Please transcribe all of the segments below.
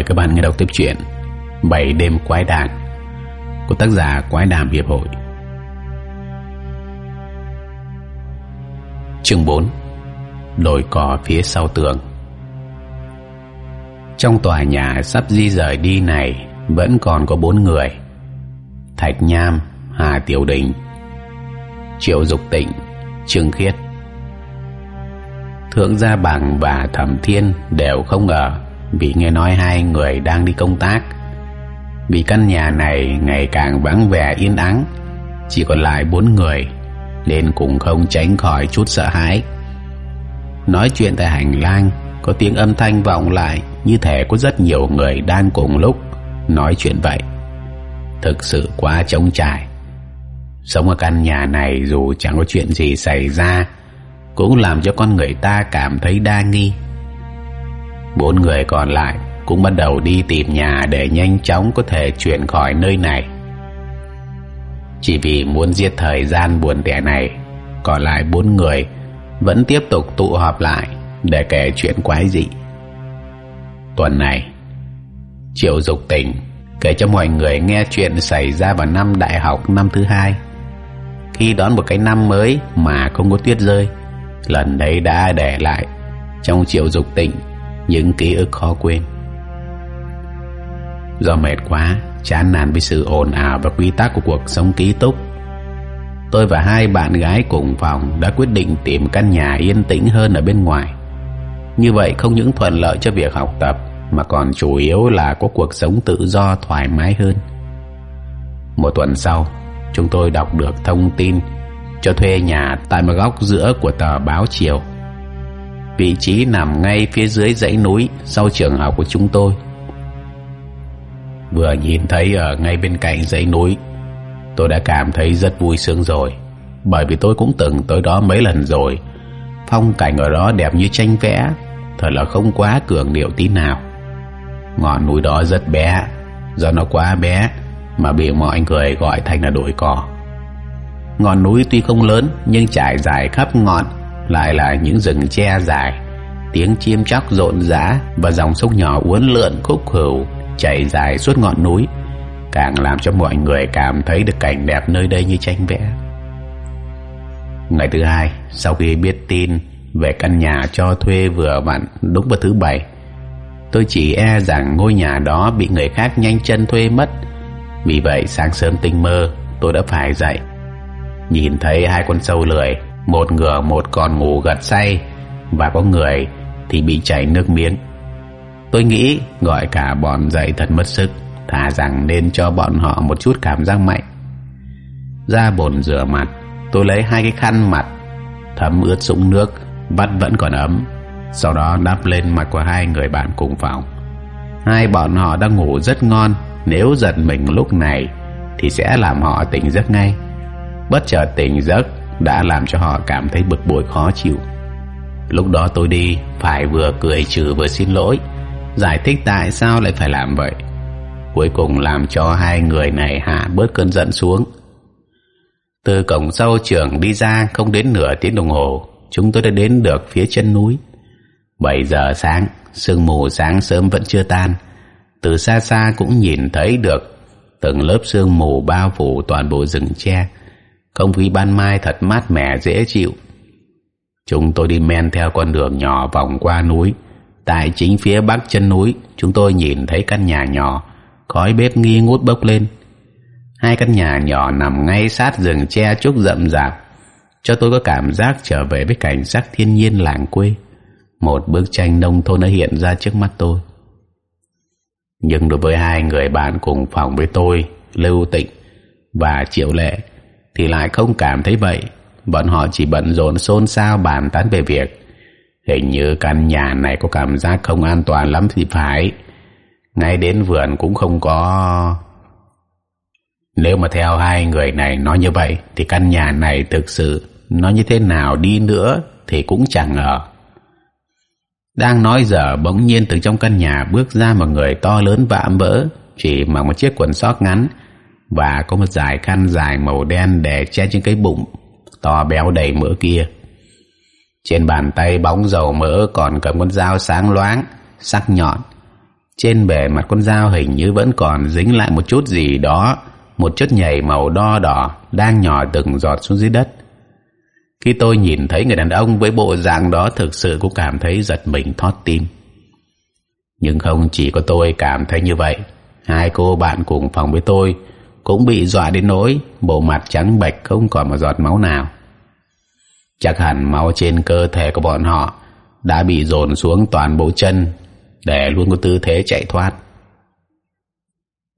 Mời các bạn nghe đọc tiếp truyện Bảy đêm quái đàn của tác giả Quái đàm Hiệp hội. Chương 4 Đồi cỏ phía sau tường. Trong tòa nhà sắp di rời đi này vẫn còn có bốn người Thạch Nham, Hà Tiểu Đình Triệu Dục Tịnh, Trương Khiết. Thượng Gia Bằng và Thẩm Thiên đều không ngờ vì nghe nói hai người đang đi công tác. Vì căn nhà này ngày càng vắng vẻ yên ắng, chỉ còn lại bốn người, nên cũng không tránh khỏi chút sợ hãi. Nói chuyện tại hành lang, có tiếng âm thanh vọng lại, như thể có rất nhiều người đang cùng lúc nói chuyện vậy. Thực sự quá trống trải. Sống ở căn nhà này dù chẳng có chuyện gì xảy ra, cũng làm cho con người ta cảm thấy đa nghi bốn người còn lại cũng bắt đầu đi tìm nhà để nhanh chóng có thể chuyển khỏi nơi này. Chỉ vì muốn giết thời gian buồn tẻ này, còn lại bốn người vẫn tiếp tục tụ họp lại để kể chuyện quái dị. Tuần này, triệu dục tình kể cho mọi người nghe chuyện xảy ra vào năm đại học năm thứ hai. Khi đón một cái năm mới mà không có tuyết rơi, lần đấy đã để lại trong triệu dục tình những ký ức khó quên. Do mệt quá, chán nản với sự ồn ào và quy tắc của cuộc sống ký túc, tôi và hai bạn gái cùng phòng đã quyết định tìm căn nhà yên tĩnh hơn ở bên ngoài. Như vậy không những thuận lợi cho việc học tập, mà còn chủ yếu là có cuộc sống tự do thoải mái hơn. Một tuần sau, chúng tôi đọc được thông tin cho thuê nhà tại một góc giữa của tờ báo chiều vị trí nằm ngay phía dưới dãy núi sau trường học của chúng tôi. Vừa nhìn thấy ở ngay bên cạnh dãy núi, tôi đã cảm thấy rất vui sướng rồi, bởi vì tôi cũng từng tới đó mấy lần rồi. Phong cảnh ở đó đẹp như tranh vẽ, thật là không quá cường điệu tí nào. Ngọn núi đó rất bé, do nó quá bé mà bị mọi người gọi thành là đồi cỏ. Ngọn núi tuy không lớn nhưng trải dài khắp ngọn lại là những rừng tre dài. Tiếng chim chóc rộn rã và dòng sông nhỏ uốn lượn khúc khửu chảy dài suốt ngọn núi, càng làm cho mọi người cảm thấy được cảnh đẹp nơi đây như tranh vẽ. Ngày thứ hai, sau khi biết tin về căn nhà cho thuê vừa vặn đúng vào thứ bảy, tôi chỉ e rằng ngôi nhà đó bị người khác nhanh chân thuê mất. Vì vậy, sáng sớm tinh mơ, tôi đã phải dậy. Nhìn thấy hai con sâu lười một ngựa, một con ngủ gật say và có người thì bị chảy nước miếng. Tôi nghĩ gọi cả bọn dậy thật mất sức, thà rằng nên cho bọn họ một chút cảm giác mạnh. Ra bồn rửa mặt, tôi lấy hai cái khăn mặt, thấm ướt sũng nước, vắt vẫn còn ấm, sau đó đắp lên mặt của hai người bạn cùng phòng. Hai bọn họ đang ngủ rất ngon, nếu giật mình lúc này thì sẽ làm họ tỉnh giấc ngay. Bất chợt tỉnh giấc đã làm cho họ cảm thấy bực bội khó chịu. Lúc đó tôi đi, phải vừa cười trừ vừa xin lỗi. Giải thích tại sao lại phải làm vậy. Cuối cùng làm cho hai người này hạ bớt cơn giận xuống. Từ cổng sau trường đi ra, không đến nửa tiếng đồng hồ, chúng tôi đã đến được phía chân núi. Bảy giờ sáng, sương mù sáng sớm vẫn chưa tan. Từ xa xa cũng nhìn thấy được từng lớp sương mù bao phủ toàn bộ rừng tre không khí ban mai thật mát mẻ, dễ chịu. Chúng tôi đi men theo con đường nhỏ vòng qua núi. Tại chính phía bắc chân núi, chúng tôi nhìn thấy căn nhà nhỏ, khói bếp nghi ngút bốc lên. Hai căn nhà nhỏ nằm ngay sát rừng tre trúc rậm rạp, cho tôi có cảm giác trở về với cảnh sắc thiên nhiên làng quê. Một bức tranh nông thôn đã hiện ra trước mắt tôi. Nhưng đối với hai người bạn cùng phòng với tôi, lưu tịnh và triệu lệ thì lại không cảm thấy vậy. Bọn họ chỉ bận rộn xôn xao bàn tán về việc, hình như căn nhà này có cảm giác không an toàn lắm thì phải. Ngay đến vườn cũng không có. Nếu mà theo hai người này nói như vậy, thì căn nhà này thực sự nó như thế nào đi nữa thì cũng chẳng ở đang nói dở, bỗng nhiên từ trong căn nhà bước ra một người to lớn vạm vỡ chỉ mặc một chiếc quần sót ngắn và có một dải khăn dài màu đen để che trên cái bụng, to béo đầy mỡ kia. Trên bàn tay bóng dầu mỡ còn cầm con dao sáng loáng, sắc nhọn. Trên bề mặt con dao hình như vẫn còn dính lại một chút gì đó, một chất nhầy màu đo đỏ đang nhỏ từng giọt xuống dưới đất. Khi tôi nhìn thấy người đàn ông với bộ dạng đó thực sự cũng cảm thấy giật mình thót tim. Nhưng không chỉ có tôi cảm thấy như vậy, hai cô bạn cùng phòng với tôi cũng bị dọa đến nỗi bộ mặt trắng bệch không còn một giọt máu nào. Chắc hẳn máu trên cơ thể của bọn họ đã bị dồn xuống toàn bộ chân để luôn có tư thế chạy thoát.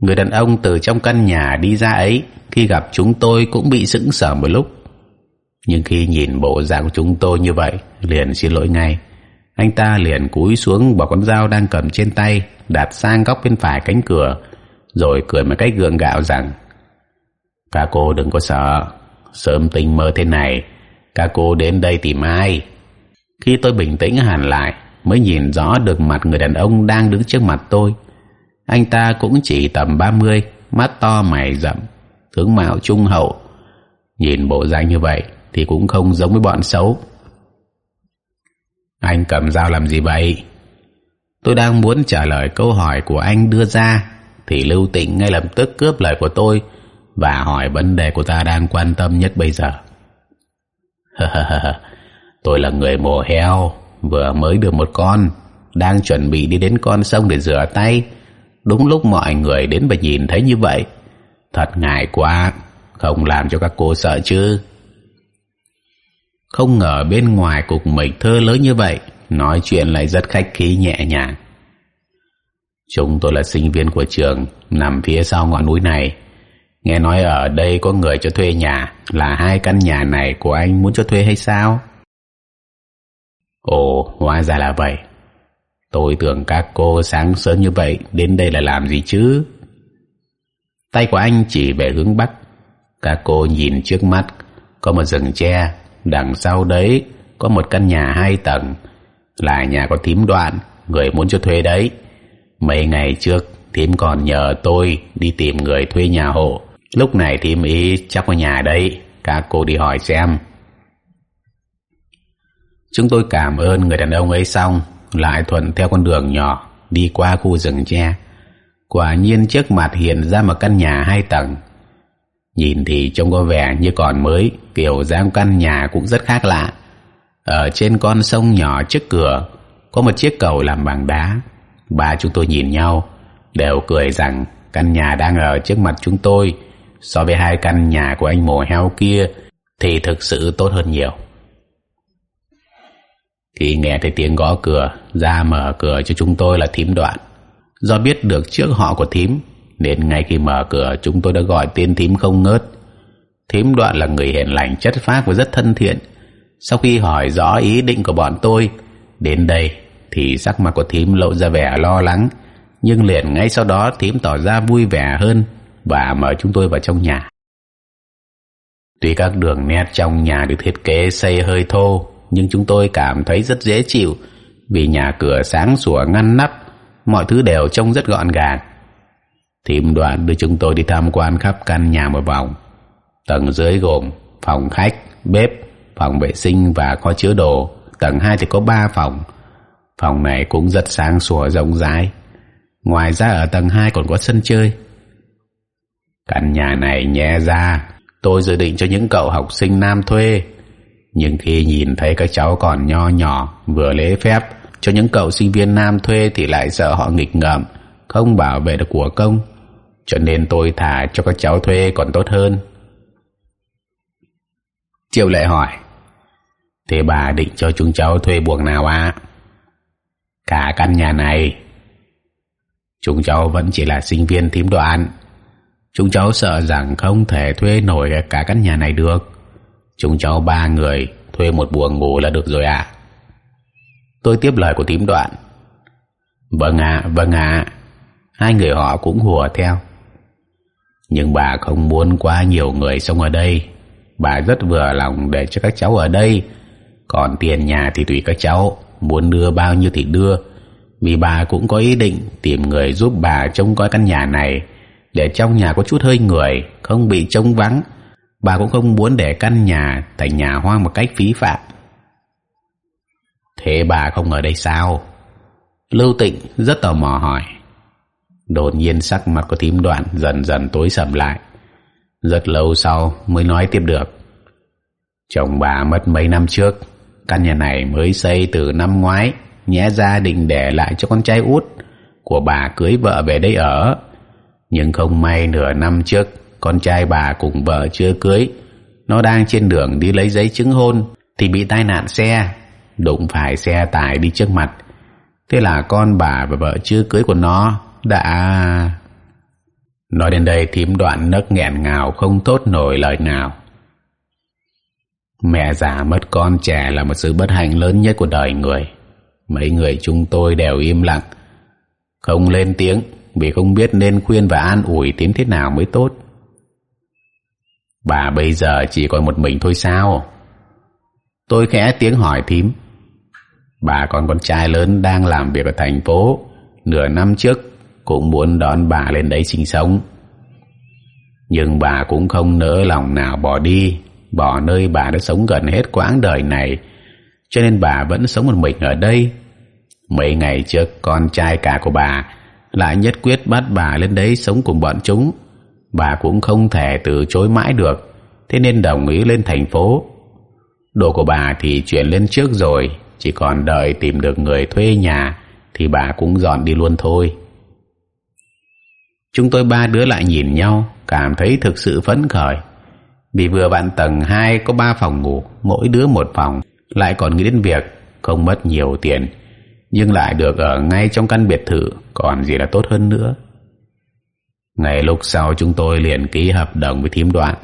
Người đàn ông từ trong căn nhà đi ra ấy khi gặp chúng tôi cũng bị sững sờ một lúc. Nhưng khi nhìn bộ dạng của chúng tôi như vậy, liền xin lỗi ngay. Anh ta liền cúi xuống bỏ con dao đang cầm trên tay, đặt sang góc bên phải cánh cửa rồi cười một cách gượng gạo rằng các cô đừng có sợ, sớm tình mơ thế này các cô đến đây tìm ai? Khi tôi bình tĩnh hẳn lại, mới nhìn rõ được mặt người đàn ông đang đứng trước mặt tôi. Anh ta cũng chỉ tầm ba mươi, mắt to mày rậm, tướng mạo trung hậu. Nhìn bộ dạng như vậy thì cũng không giống với bọn xấu. Anh cầm dao làm gì vậy? Tôi đang muốn trả lời câu hỏi của anh đưa ra thì lưu tịnh ngay lập tức cướp lời của tôi và hỏi vấn đề của ta đang quan tâm nhất bây giờ. Tôi là người mổ heo, vừa mới được một con, đang chuẩn bị đi đến con sông để rửa tay. Đúng lúc mọi người đến và nhìn thấy như vậy, thật ngại quá, không làm cho các cô sợ chứ. Không ngờ bên ngoài cục mịch thơ lớn như vậy, nói chuyện lại rất khách khí nhẹ nhàng chúng tôi là sinh viên của trường, nằm phía sau ngọn núi này. Nghe nói ở đây có người cho thuê nhà. Là hai căn nhà này của anh muốn cho thuê hay sao? Ồ, hóa ra là vậy. Tôi tưởng các cô sáng sớm như vậy đến đây là làm gì chứ? Tay của anh chỉ về hướng bắc. Các cô nhìn trước mắt. Có một rừng tre. Đằng sau đấy có một căn nhà hai tầng. Là nhà có thím đoạn. Người muốn cho thuê đấy mấy ngày trước, thím còn nhờ tôi đi tìm người thuê nhà hộ. Lúc này thím ý chắc có nhà đấy, các cô đi hỏi xem. Chúng tôi cảm ơn người đàn ông ấy xong, lại thuận theo con đường nhỏ, đi qua khu rừng tre. Quả nhiên trước mặt hiện ra một căn nhà hai tầng. Nhìn thì trông có vẻ như còn mới, kiểu dáng căn nhà cũng rất khác lạ. Ở trên con sông nhỏ trước cửa, có một chiếc cầu làm bằng đá ba chúng tôi nhìn nhau, đều cười rằng căn nhà đang ở trước mặt chúng tôi, so với hai căn nhà của anh mồ heo kia, thì thực sự tốt hơn nhiều. Khi nghe thấy tiếng gõ cửa, ra mở cửa cho chúng tôi là thím đoạn. Do biết được trước họ của thím, nên ngay khi mở cửa, chúng tôi đã gọi tên thím không ngớt. Thím đoạn là người hiền lành, chất phác và rất thân thiện. Sau khi hỏi rõ ý định của bọn tôi, đến đây thì sắc mặt của thím lộ ra vẻ lo lắng. Nhưng liền ngay sau đó, thím tỏ ra vui vẻ hơn và mời chúng tôi vào trong nhà. Tuy các đường nét trong nhà được thiết kế xây hơi thô, nhưng chúng tôi cảm thấy rất dễ chịu vì nhà cửa sáng sủa ngăn nắp, mọi thứ đều trông rất gọn gàng. Thím đoạn đưa chúng tôi đi tham quan khắp căn nhà một vòng, tầng dưới gồm phòng khách, bếp, phòng vệ sinh và kho chứa đồ. Tầng hai thì có ba phòng phòng này cũng rất sáng sủa, rộng rãi. Ngoài ra ở tầng hai còn có sân chơi. Căn nhà này nhẹ ra. Tôi dự định cho những cậu học sinh nam thuê. Nhưng khi nhìn thấy các cháu còn nho nhỏ, vừa lễ phép, cho những cậu sinh viên nam thuê thì lại sợ họ nghịch ngợm, không bảo vệ được của công. Cho nên tôi thả cho các cháu thuê còn tốt hơn. Triệu lệ hỏi, thế bà định cho chúng cháu thuê buồng nào à cả căn nhà này. Chúng cháu vẫn chỉ là sinh viên thím đoạn. Chúng cháu sợ rằng không thể thuê nổi cả căn nhà này được. Chúng cháu ba người thuê một buồng ngủ là được rồi ạ. À. tôi tiếp lời của thím đoạn. Vâng ạ vâng ạ. Hai người họ cũng hùa theo. Nhưng bà không muốn quá nhiều người sống ở đây. Bà rất vừa lòng để cho các cháu ở đây. Còn tiền nhà thì tùy các cháu muốn đưa bao nhiêu thì đưa. Vì bà cũng có ý định tìm người giúp bà trông coi căn nhà này, để trong nhà có chút hơi người, không bị trống vắng. Bà cũng không muốn để căn nhà thành nhà hoang một cách phí phạm. Thế bà không ở đây sao? Lưu tịnh rất tò mò hỏi. Đột nhiên sắc mặt của thím đoạn, dần dần tối sầm lại. Rất lâu sau mới nói tiếp được. Chồng bà mất mấy năm trước căn nhà này mới xây từ năm ngoái, nhẽ gia đình để lại cho con trai út của bà cưới vợ về đây ở. Nhưng không may nửa năm trước, con trai bà cùng vợ chưa cưới. Nó đang trên đường đi lấy giấy chứng hôn thì bị tai nạn xe, đụng phải xe tải đi trước mặt. Thế là con bà và vợ chưa cưới của nó đã nói đến đây thím đoạn nấc nghẹn ngào không thốt nổi lời nào mẹ già mất con trẻ là một sự bất hạnh lớn nhất của đời người. Mấy người chúng tôi đều im lặng, không lên tiếng vì không biết nên khuyên và an ủi tím thế nào mới tốt. Bà bây giờ chỉ còn một mình thôi sao? Tôi khẽ tiếng hỏi thím. Bà còn con trai lớn đang làm việc ở thành phố. Nửa năm trước, cũng muốn đón bà lên đấy sinh sống. Nhưng bà cũng không nỡ lòng nào bỏ đi bỏ nơi bà đã sống gần hết quãng đời này. Cho nên bà vẫn sống một mình ở đây. Mấy ngày trước, con trai cả của bà lại nhất quyết bắt bà lên đấy sống cùng bọn chúng. Bà cũng không thể từ chối mãi được, thế nên đồng ý lên thành phố. Đồ của bà thì chuyển lên trước rồi, chỉ còn đợi tìm được người thuê nhà thì bà cũng dọn đi luôn thôi. Chúng tôi ba đứa lại nhìn nhau, cảm thấy thực sự phấn khởi vì vừa bạn tầng hai có ba phòng ngủ, mỗi đứa một phòng, lại còn nghĩ đến việc không mất nhiều tiền, nhưng lại được ở ngay trong căn biệt thự, còn gì là tốt hơn nữa. Ngày lúc sau chúng tôi liền ký hợp đồng với thím đoạn.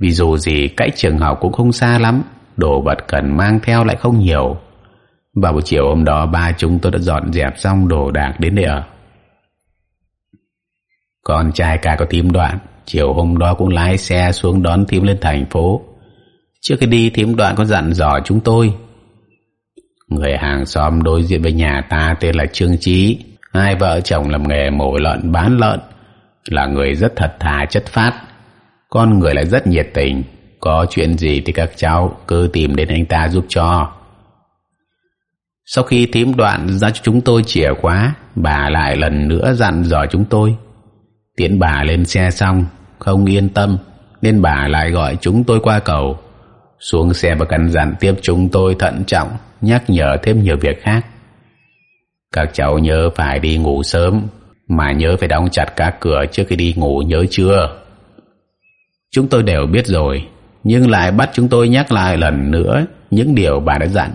Vì dù gì cách trường học cũng không xa lắm, đồ vật cần mang theo lại không nhiều. Vào buổi chiều hôm đó, ba chúng tôi đã dọn dẹp xong đồ đạc đến đây ở. Con trai cả có thím đoạn chiều hôm đó cũng lái xe xuống đón thím lên thành phố. Trước khi đi thím đoạn có dặn dò chúng tôi. Người hàng xóm đối diện với nhà ta tên là trương trí hai vợ chồng làm nghề mổ lợn, bán lợn. Là người rất thật thà, chất phát. Con người lại rất nhiệt tình. Có chuyện gì thì các cháu cứ tìm đến anh ta giúp cho. Sau khi thím đoạn ra cho chúng tôi chìa khóa, bà lại lần nữa dặn dò chúng tôi tiễn bà lên xe xong, không yên tâm, nên bà lại gọi chúng tôi qua cầu. Xuống xe và căn dặn tiếp chúng tôi thận trọng, nhắc nhở thêm nhiều việc khác. Các cháu nhớ phải đi ngủ sớm, mà nhớ phải đóng chặt các cửa trước khi đi ngủ nhớ chưa? Chúng tôi đều biết rồi, nhưng lại bắt chúng tôi nhắc lại lần nữa những điều bà đã dặn.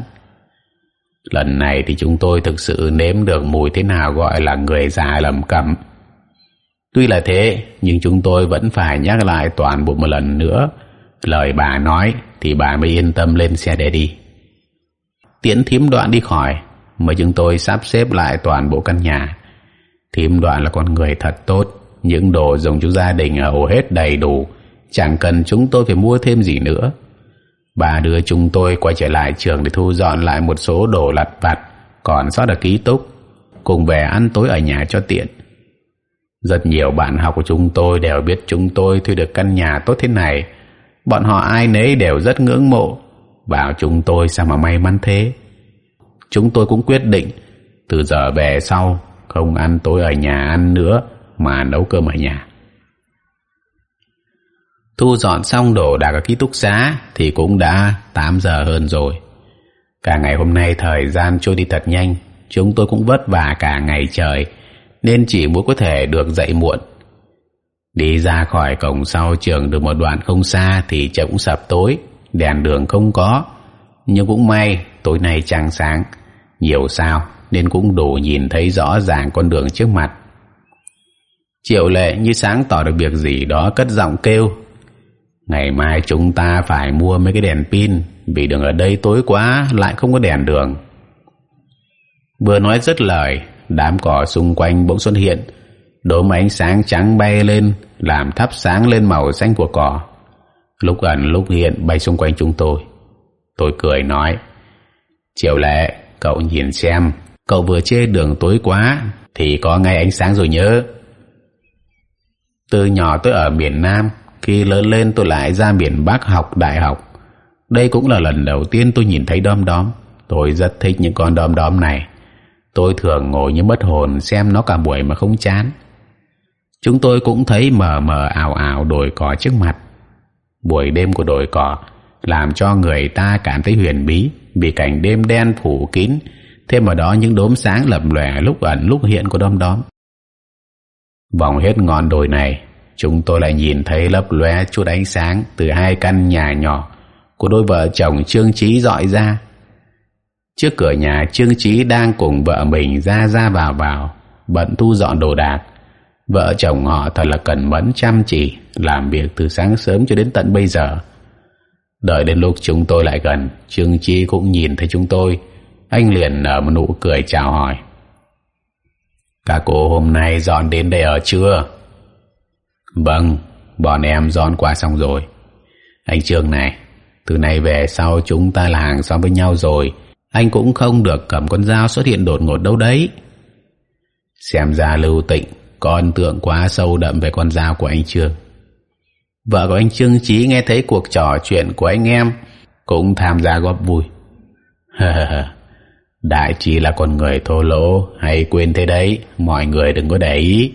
Lần này thì chúng tôi thực sự nếm được mùi thế nào gọi là người già lầm cẩm tuy là thế, nhưng chúng tôi vẫn phải nhắc lại toàn bộ một lần nữa. Lời bà nói, thì bà mới yên tâm lên xe để đi. Tiễn thím đoạn đi khỏi, mà chúng tôi sắp xếp lại toàn bộ căn nhà. Thím đoạn là con người thật tốt, những đồ dùng cho gia đình hầu hết đầy đủ. Chẳng cần chúng tôi phải mua thêm gì nữa. Bà đưa chúng tôi quay trở lại trường để thu dọn lại một số đồ lặt vặt, còn sót ở ký túc. Cùng về ăn tối ở nhà cho tiện rất nhiều bạn học của chúng tôi đều biết chúng tôi thuê được căn nhà tốt thế này. Bọn họ ai nấy đều rất ngưỡng mộ. Bảo chúng tôi sao mà may mắn thế? Chúng tôi cũng quyết định, từ giờ về sau, không ăn tối ở nhà ăn nữa, mà nấu cơm ở nhà. Thu dọn xong đồ đạc ở ký túc xá thì cũng đã tám giờ hơn rồi. Cả ngày hôm nay thời gian trôi đi thật nhanh, chúng tôi cũng vất vả cả ngày trời nên chỉ muốn có thể được dậy muộn. Đi ra khỏi cổng sau trường được một đoạn không xa thì trời cũng sập tối, đèn đường không có. Nhưng cũng may, tối nay trăng sáng, nhiều sao nên cũng đủ nhìn thấy rõ ràng con đường trước mặt. Triệu lệ như sáng tỏ được việc gì đó cất giọng kêu, ngày mai chúng ta phải mua mấy cái đèn pin, vì đường ở đây tối quá, lại không có đèn đường. Vừa nói dứt lời đám cỏ xung quanh bỗng xuất hiện. Đốm ánh sáng trắng bay lên, làm thắp sáng lên màu xanh của cỏ. Lúc ẩn lúc hiện bay xung quanh chúng tôi. Tôi cười nói triệu lệ, cậu nhìn xem, cậu vừa chê đường tối quá, thì có ngay ánh sáng rồi nhớ. Từ nhỏ tôi ở miền Nam, khi lớn lên tôi lại ra miền Bắc học đại học. Đây cũng là lần đầu tiên tôi nhìn thấy đom đóm. Tôi rất thích những con đom đóm này tôi thường ngồi như mất hồn xem nó cả buổi mà không chán. Chúng tôi cũng thấy mờ mờ ảo ảo đồi cỏ trước mặt. Buổi đêm của đồi cỏ làm cho người ta cảm thấy huyền bí, vì cảnh đêm đen phủ kín. Thêm vào đó những đốm sáng lập lòe lúc ẩn lúc hiện của đom đóm. Vòng hết ngọn đồi này, chúng tôi lại nhìn thấy lấp lóe chút ánh sáng từ hai căn nhà nhỏ của đôi vợ chồng trương trí dọi ra trước cửa nhà, trương trí đang cùng vợ mình ra ra vào vào, bận thu dọn đồ đạc. Vợ chồng họ thật là cẩn mẫn, chăm chỉ, làm việc từ sáng sớm cho đến tận bây giờ. Đợi đến lúc chúng tôi lại gần, trương trí cũng nhìn thấy chúng tôi. Anh liền nở một nụ cười chào hỏi. Các cô hôm nay dọn đến đây ở chưa? Vâng bọn em dọn qua xong rồi. Anh trương này, từ nay về sau chúng ta là hàng xóm với nhau rồi anh cũng không được cầm con dao xuất hiện đột ngột đâu đấy. Xem ra lưu tịnh có ấn tượng quá sâu đậm về con dao của anh trương vợ của anh trương trí nghe thấy cuộc trò chuyện của anh em cũng tham gia góp vui. Đại trí là con người thô lỗ, hay quên thế đấy, mọi người đừng có để ý.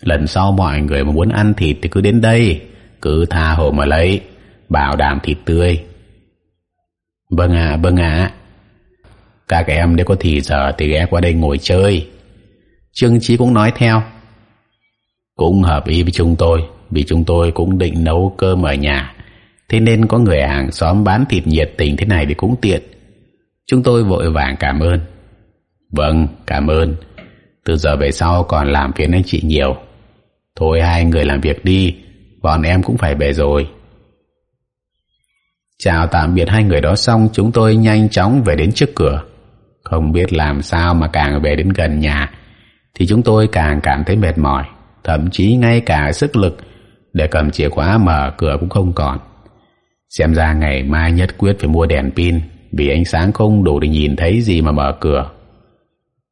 Lần sau mọi người mà muốn ăn thịt thì cứ đến đây, cứ tha hồ mà lấy, bảo đảm thịt tươi. Vâng ạ vâng ạ các em nếu có thì giờ thì ghé qua đây ngồi chơi. Trương chí cũng nói theo. Cũng hợp ý với chúng tôi, vì chúng tôi cũng định nấu cơm ở nhà. Thế nên có người hàng xóm bán thịt nhiệt tình thế này thì cũng tiện. Chúng tôi vội vàng cảm ơn. Vâng cảm ơn. Từ giờ về sau còn làm phiền anh chị nhiều. Thôi hai người làm việc đi, bọn em cũng phải về rồi. Chào tạm biệt hai người đó xong, chúng tôi nhanh chóng về đến trước cửa không biết làm sao mà càng về đến gần nhà, thì chúng tôi càng cảm thấy mệt mỏi, thậm chí ngay cả sức lực để cầm chìa khóa mở cửa cũng không còn. Xem ra ngày mai nhất quyết phải mua đèn pin, vì ánh sáng không đủ để nhìn thấy gì mà mở cửa.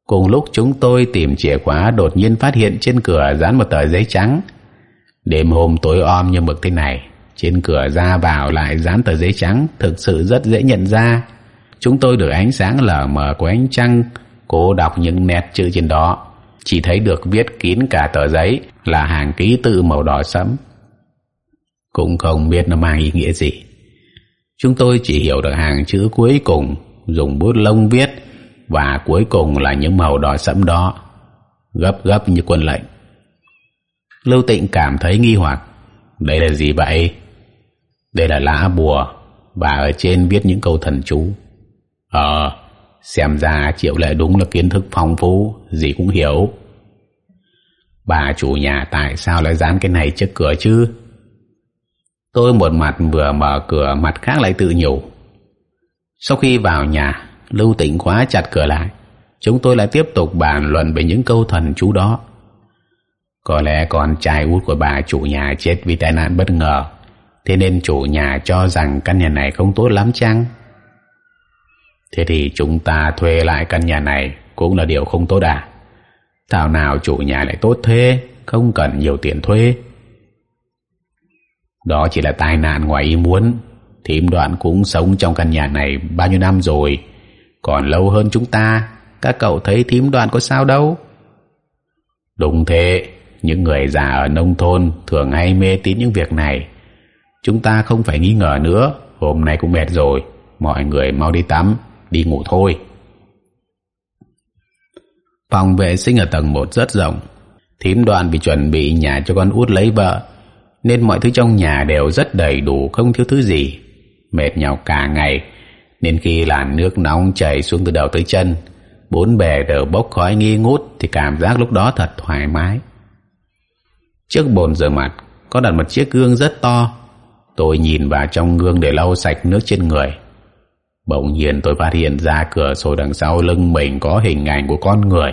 Cùng lúc chúng tôi tìm chìa khóa đột nhiên phát hiện trên cửa dán một tờ giấy trắng. Đêm hôm tối om như mực thế này, trên cửa ra vào lại dán tờ giấy trắng thực sự rất dễ nhận ra chúng tôi được ánh sáng lờ mờ của ánh trăng. Cố đọc những nét chữ trên đó. Chỉ thấy được viết kín cả tờ giấy là hàng ký tự màu đỏ sẫm. Cũng không biết nó mang ý nghĩa gì. Chúng tôi chỉ hiểu được hàng chữ cuối cùng, dùng bút lông viết, và cuối cùng là những màu đỏ sẫm đó, gấp gấp như quân lệnh. Lưu tịnh cảm thấy nghi hoặc. Đây là gì vậy? Đây là lá bùa, và ở trên viết những câu thần chú ờ xem ra triệu lệ đúng là kiến thức phong phú, gì cũng hiểu. Bà chủ nhà tại sao lại dán cái này trước cửa chứ? Tôi một mặt vừa mở cửa, mặt khác lại tự nhủ. Sau khi vào nhà, lưu tĩnh khóa chặt cửa lại. Chúng tôi lại tiếp tục bàn luận về những câu thần chú đó. Có lẽ con trai út của bà chủ nhà chết vì tai nạn bất ngờ. Thế nên chủ nhà cho rằng căn nhà này không tốt lắm chăng? Thế thì chúng ta thuê lại căn nhà này cũng là điều không tốt à? Thảo nào chủ nhà lại tốt thế, không cần nhiều tiền thuê. Đó chỉ là tai nạn ngoài ý muốn, thím đoạn cũng sống trong căn nhà này bao nhiêu năm rồi? Còn lâu hơn chúng ta, các cậu thấy thím đoạn có sao đâu? Đúng thế, những người già ở nông thôn thường hay mê tín những việc này. Chúng ta không phải nghi ngờ nữa, hôm nay cũng mệt rồi, mọi người mau đi tắm đi ngủ thôi. Phòng vệ sinh ở tầng một rất rộng. Thím đoàn vì chuẩn bị nhà cho con út lấy vợ, nên mọi thứ trong nhà đều rất đầy đủ, không thiếu thứ gì. Mệt nhọc cả ngày, nên khi làn nước nóng chảy xuống từ đầu tới chân, bốn bề đều bốc khói nghi ngút thì cảm giác lúc đó thật thoải mái. Trước bồn rửa mặt, có đặt một chiếc gương rất to. Tôi nhìn vào trong gương để lau sạch nước trên người bỗng nhiên tôi phát hiện ra cửa sổ đằng sau lưng mình có hình ảnh của con người.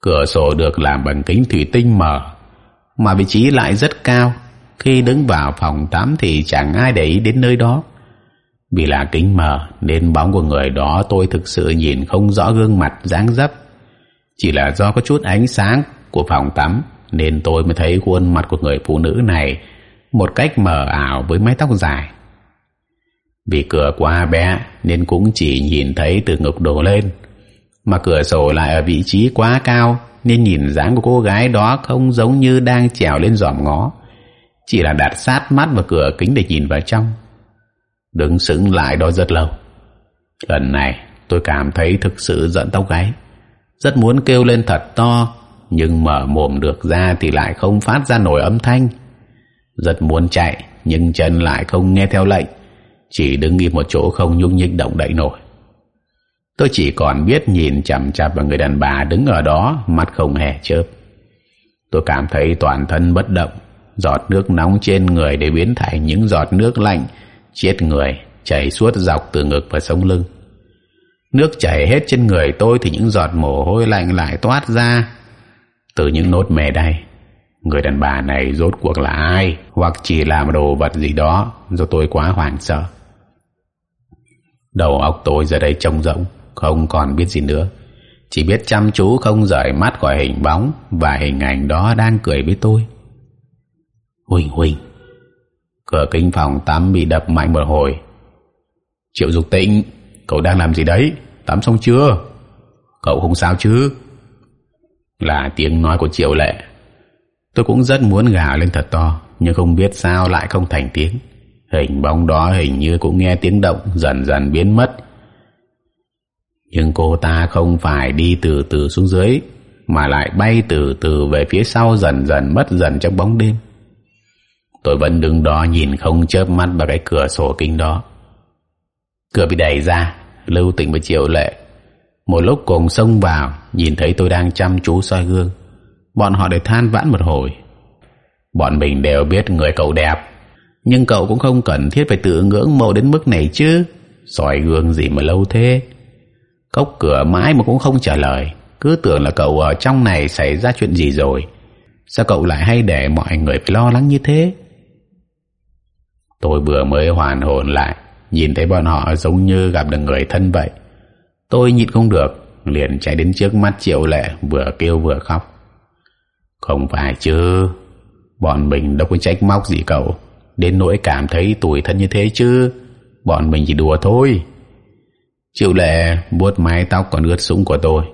Cửa sổ được làm bằng kính thủy tinh mở mà vị trí lại rất cao. Khi đứng vào phòng tắm thì chẳng ai để ý đến nơi đó. Vì là kính mờ nên bóng của người đó tôi thực sự nhìn không rõ gương mặt dáng dấp. Chỉ là do có chút ánh sáng của phòng tắm nên tôi mới thấy khuôn mặt của người phụ nữ này một cách mờ ảo với mái tóc dài vì cửa quá bé nên cũng chỉ nhìn thấy từ ngực đổ lên. Mà cửa sổ lại ở vị trí quá cao nên nhìn dáng của cô gái đó không giống như đang trèo lên giòm ngó. Chỉ là đặt sát mắt vào cửa kính để nhìn vào trong. Đứng sững lại đó rất lâu. Lần này tôi cảm thấy thực sự giận tóc gáy. Rất muốn kêu lên thật to, nhưng mở mồm được ra thì lại không phát ra nổi âm thanh. Rất muốn chạy, nhưng chân lại không nghe theo lệnh chỉ đứng im một chỗ không nhúc nhích động đậy nổi. Tôi chỉ còn biết nhìn chằm chằm vào người đàn bà đứng ở đó, mắt không hề chớp. Tôi cảm thấy toàn thân bất động, giọt nước nóng trên người để biến thành những giọt nước lạnh chết người, chảy suốt dọc từ ngực và sống lưng. Nước chảy hết trên người tôi thì những giọt mồ hôi lạnh lại toát ra từ những nốt mề đay. Người đàn bà này rốt cuộc là ai? Hoặc chỉ làm đồ vật gì đó do tôi quá hoảng sợ đầu óc tôi giờ đây trông rỗng, không còn biết gì nữa. Chỉ biết chăm chú không rời mắt khỏi hình bóng và hình ảnh đó đang cười với tôi. Huỳnh huỳnh. Cửa kính phòng tắm bị đập mạnh một hồi. Triệu dục tĩnh, cậu đang làm gì đấy? Tắm xong chưa? Cậu không sao chứ? Là tiếng nói của triệu lệ. Tôi cũng rất muốn gào lên thật to, nhưng không biết sao lại không thành tiếng hình bóng đó hình như cũng nghe tiếng động, dần dần biến mất. Nhưng cô ta không phải đi từ từ xuống dưới, mà lại bay từ từ về phía sau dần dần mất dần trong bóng đêm. Tôi vẫn đứng đó nhìn không chớp mắt vào cái cửa sổ kính đó. Cửa bị đẩy ra, lưu tịnh và triệu lệ một lúc cùng xông vào, nhìn thấy tôi đang chăm chú soi gương. Bọn họ để than vãn một hồi. Bọn mình đều biết người cậu đẹp nhưng cậu cũng không cần thiết phải tự ngưỡng mộ đến mức này chứ. Soi gương gì mà lâu thế? Cốc cửa mãi mà cũng không trả lời. Cứ tưởng là cậu ở trong này xảy ra chuyện gì rồi. Sao cậu lại hay để mọi người phải lo lắng như thế? Tôi vừa mới hoàn hồn lại. Nhìn thấy bọn họ giống như gặp được người thân vậy. Tôi nhịn không được, liền chạy đến trước mắt triệu lệ, vừa kêu vừa khóc. Không phải chứ. Bọn mình đâu có trách móc gì cậu đến nỗi cảm thấy tủi thân như thế chứ? Bọn mình chỉ đùa thôi. Triệu lệ buốt mái tóc còn ướt sũng của tôi.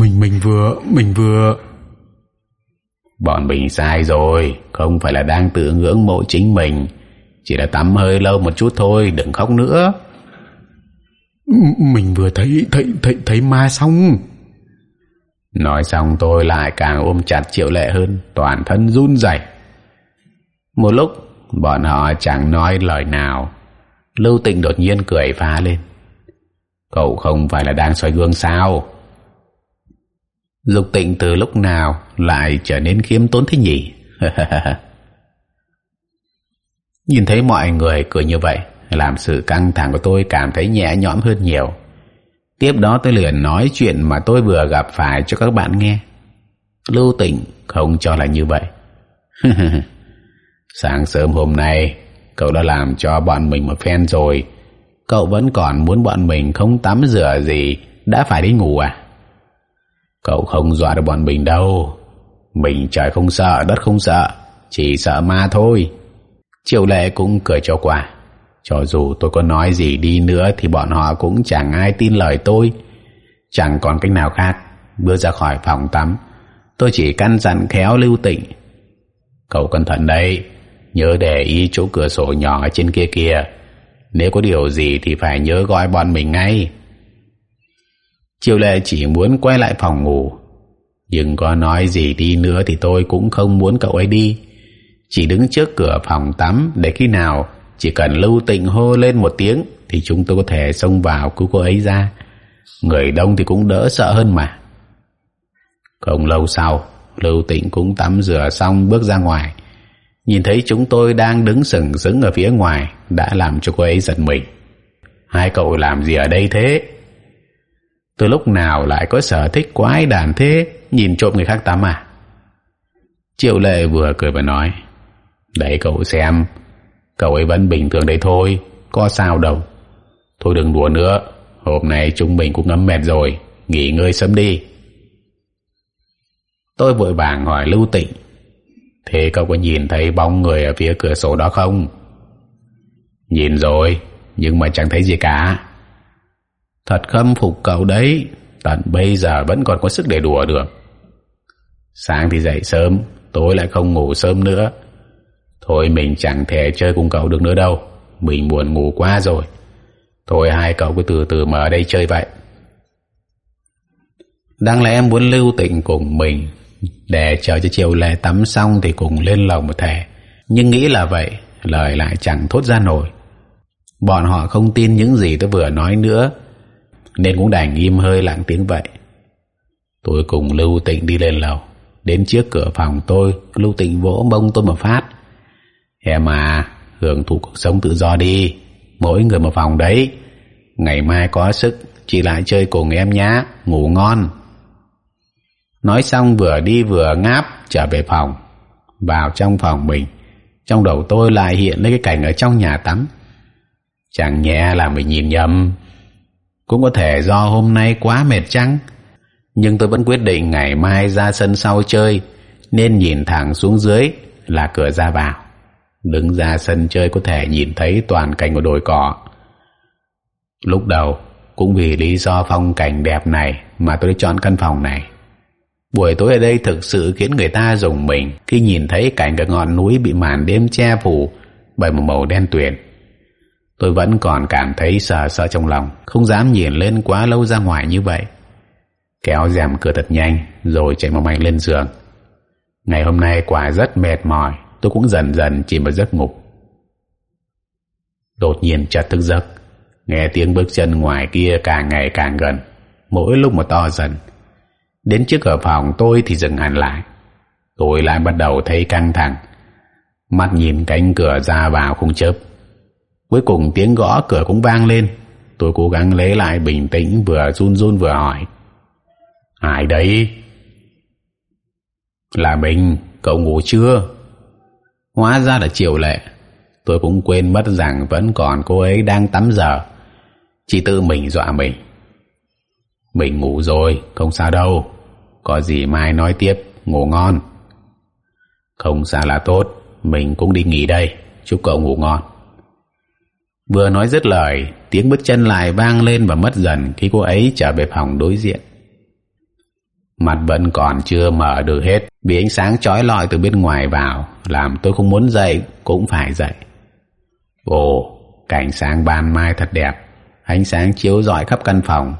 Mình mình vừa mình vừa bọn mình sai rồi. Không phải là đang tự ngưỡng mộ chính mình. Chỉ là tắm hơi lâu một chút thôi đừng khóc nữa. Mình vừa thấy thấy thấy thấy ma xong. Nói xong tôi lại càng ôm chặt triệu lệ hơn toàn thân run rẩy một lúc, bọn họ chẳng nói lời nào. Lưu tịnh đột nhiên cười phá lên. Cậu không phải là đang soi gương sao? Dục tịnh từ lúc nào lại trở nên khiêm tốn thế nhỉ? Nhìn thấy mọi người cười như vậy, làm sự căng thẳng của tôi cảm thấy nhẹ nhõm hơn nhiều. Tiếp đó tôi liền nói chuyện mà tôi vừa gặp phải cho các bạn nghe. Lưu tịnh không cho là như vậy. sáng sớm hôm nay, cậu đã làm cho bọn mình một phen rồi. Cậu vẫn còn muốn bọn mình không tắm rửa gì, đã phải đi ngủ à? Cậu không dọa được bọn mình đâu. Mình trời không sợ, đất không sợ, chỉ sợ ma thôi. Triệu lệ cũng cười cho qua. Cho dù tôi có nói gì đi nữa thì bọn họ cũng chẳng ai tin lời tôi. Chẳng còn cách nào khác, bước ra khỏi phòng tắm. Tôi chỉ căn dặn khéo lưu tịnh. Cậu cẩn thận đấy nhớ để ý chỗ cửa sổ nhỏ ở trên kia kia nếu có điều gì thì phải nhớ gọi bọn mình ngay chiều Lệ chỉ muốn quay lại phòng ngủ Nhưng có nói gì đi nữa thì tôi cũng không muốn cậu ấy đi Chỉ đứng trước cửa phòng tắm để khi nào chỉ cần lưu tịnh hô lên một tiếng thì chúng tôi có thể xông vào cứu cô ấy ra. Người đông thì cũng đỡ sợ hơn mà. Không lâu sau, Lưu Tịnh cũng tắm rửa xong bước ra ngoài. Nhìn thấy chúng tôi đang đứng sừng sững ở phía ngoài, đã làm cho cô ấy giật mình. Hai cậu làm gì ở đây thế? Từ lúc nào lại có sở thích quái đàn thế nhìn trộm người khác tắm à? Triệu Lệ vừa cười và nói Đấy cậu xem, Cậu ấy vẫn bình thường đấy thôi, Có sao đâu Thôi đừng đùa nữa, Hôm nay chúng mình cũng ngấm mệt rồi, Nghỉ ngơi sớm đi Tôi vội vàng hỏi Lưu Tịnh Thế cậu có nhìn thấy bóng người ở phía cửa sổ đó không? Nhìn rồi Nhưng mà chẳng thấy gì cả Thật khâm phục cậu đấy, tận bây giờ vẫn còn có sức để đùa được. Sáng thì dậy sớm, tối lại không ngủ sớm nữa. Thôi mình chẳng thể chơi cùng cậu được nữa đâu, mình buồn ngủ quá rồi. Thôi hai cậu cứ từ từ mở đây chơi vậy. Đáng lẽ em muốn lưu tịnh cùng mình để chờ cho chiều lệ tắm xong thì cùng lên lầu một thể. Nhưng nghĩ là vậy, lời lại chẳng thốt ra nổi. Bọn họ không tin những gì tôi vừa nói nữa, nên cũng đành im hơi lặng tiếng vậy. Tôi cùng Lưu Tịnh đi lên lầu. Đến trước cửa phòng tôi, Lưu Tịnh vỗ bông tôi một phát. Em à, hưởng thụ cuộc sống tự do đi. Mỗi người một phòng đấy. Ngày mai có sức, chị lại chơi cùng em nhá. Ngủ ngon. Nói xong vừa đi vừa ngáp trở về phòng. Vào trong phòng mình, trong đầu tôi lại hiện lên cái cảnh ở trong nhà tắm. Chẳng nhẹ là mình nhìn nhầm. Cũng có thể do hôm nay quá mệt chăng? Nhưng tôi vẫn quyết định ngày mai ra sân sau chơi nên nhìn thẳng xuống dưới là cửa ra vào. Đứng ra sân chơi có thể nhìn thấy toàn cảnh của đồi cỏ. Lúc đầu cũng vì lý do phong cảnh đẹp này mà tôi đã chọn căn phòng này. Buổi tối ở đây thực sự khiến người ta dùng mình khi nhìn thấy cảnh cả ngọn núi bị màn đêm che phủ bởi một màu đen tuyền. Tôi vẫn còn cảm thấy sợ sợ trong lòng, không dám nhìn lên quá lâu ra ngoài như vậy. Kéo rèm cửa thật nhanh, rồi chạy một mạch lên giường. Ngày hôm nay quả rất mệt mỏi, tôi cũng dần dần chìm vào giấc ngủ. Đột nhiên chợt thức giấc, nghe tiếng bước chân ngoài kia càng ngày càng gần, mỗi lúc một to dần. Đến trước cửa phòng tôi thì dừng hẳn lại. Tôi lại bắt đầu thấy căng thẳng, mắt nhìn cánh cửa ra vào không chớp. Cuối cùng tiếng gõ cửa cũng vang lên. Tôi cố gắng lấy lại bình tĩnh vừa run run vừa hỏi. Ai đấy? Là mình, cậu ngủ chưa? Hóa ra là chiều lệ. Tôi cũng quên mất rằng vẫn còn cô ấy đang tắm giờ. Chỉ tự mình dọa mình. Mình ngủ rồi, không sao đâu. Có gì mai nói tiếp, ngủ ngon. Không sao là tốt, mình cũng đi nghỉ đây. Chúc cậu ngủ ngon. Vừa nói dứt lời, tiếng bước chân lại vang lên và mất dần khi cô ấy trở về phòng đối diện. Mặt vẫn còn chưa mở được hết, vì ánh sáng chói lọi từ bên ngoài vào, làm tôi không muốn dậy cũng phải dậy. Ồ, cảnh sáng ban mai thật đẹp, ánh sáng chiếu rọi khắp căn phòng.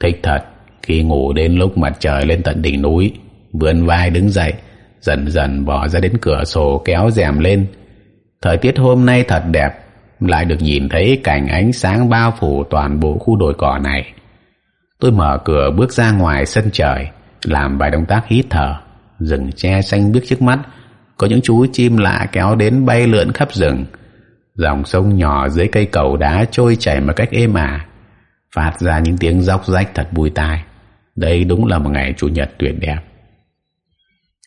Thích thật, khi ngủ đến lúc mặt trời lên tận đỉnh núi, vươn vai đứng dậy, dần dần bỏ ra đến cửa sổ kéo rèm lên. Thời tiết hôm nay thật đẹp, lại được nhìn thấy cảnh ánh sáng bao phủ toàn bộ khu đồi cỏ này. Tôi mở cửa bước ra ngoài sân trời, làm vài động tác hít thở, rừng che xanh biếc trước mắt, có những chú chim lạ kéo đến bay lượn khắp rừng. Dòng sông nhỏ dưới cây cầu đá trôi chảy một cách êm ả, phát ra những tiếng róc rách thật bùi tai. Đây đúng là một ngày chủ nhật tuyệt đẹp.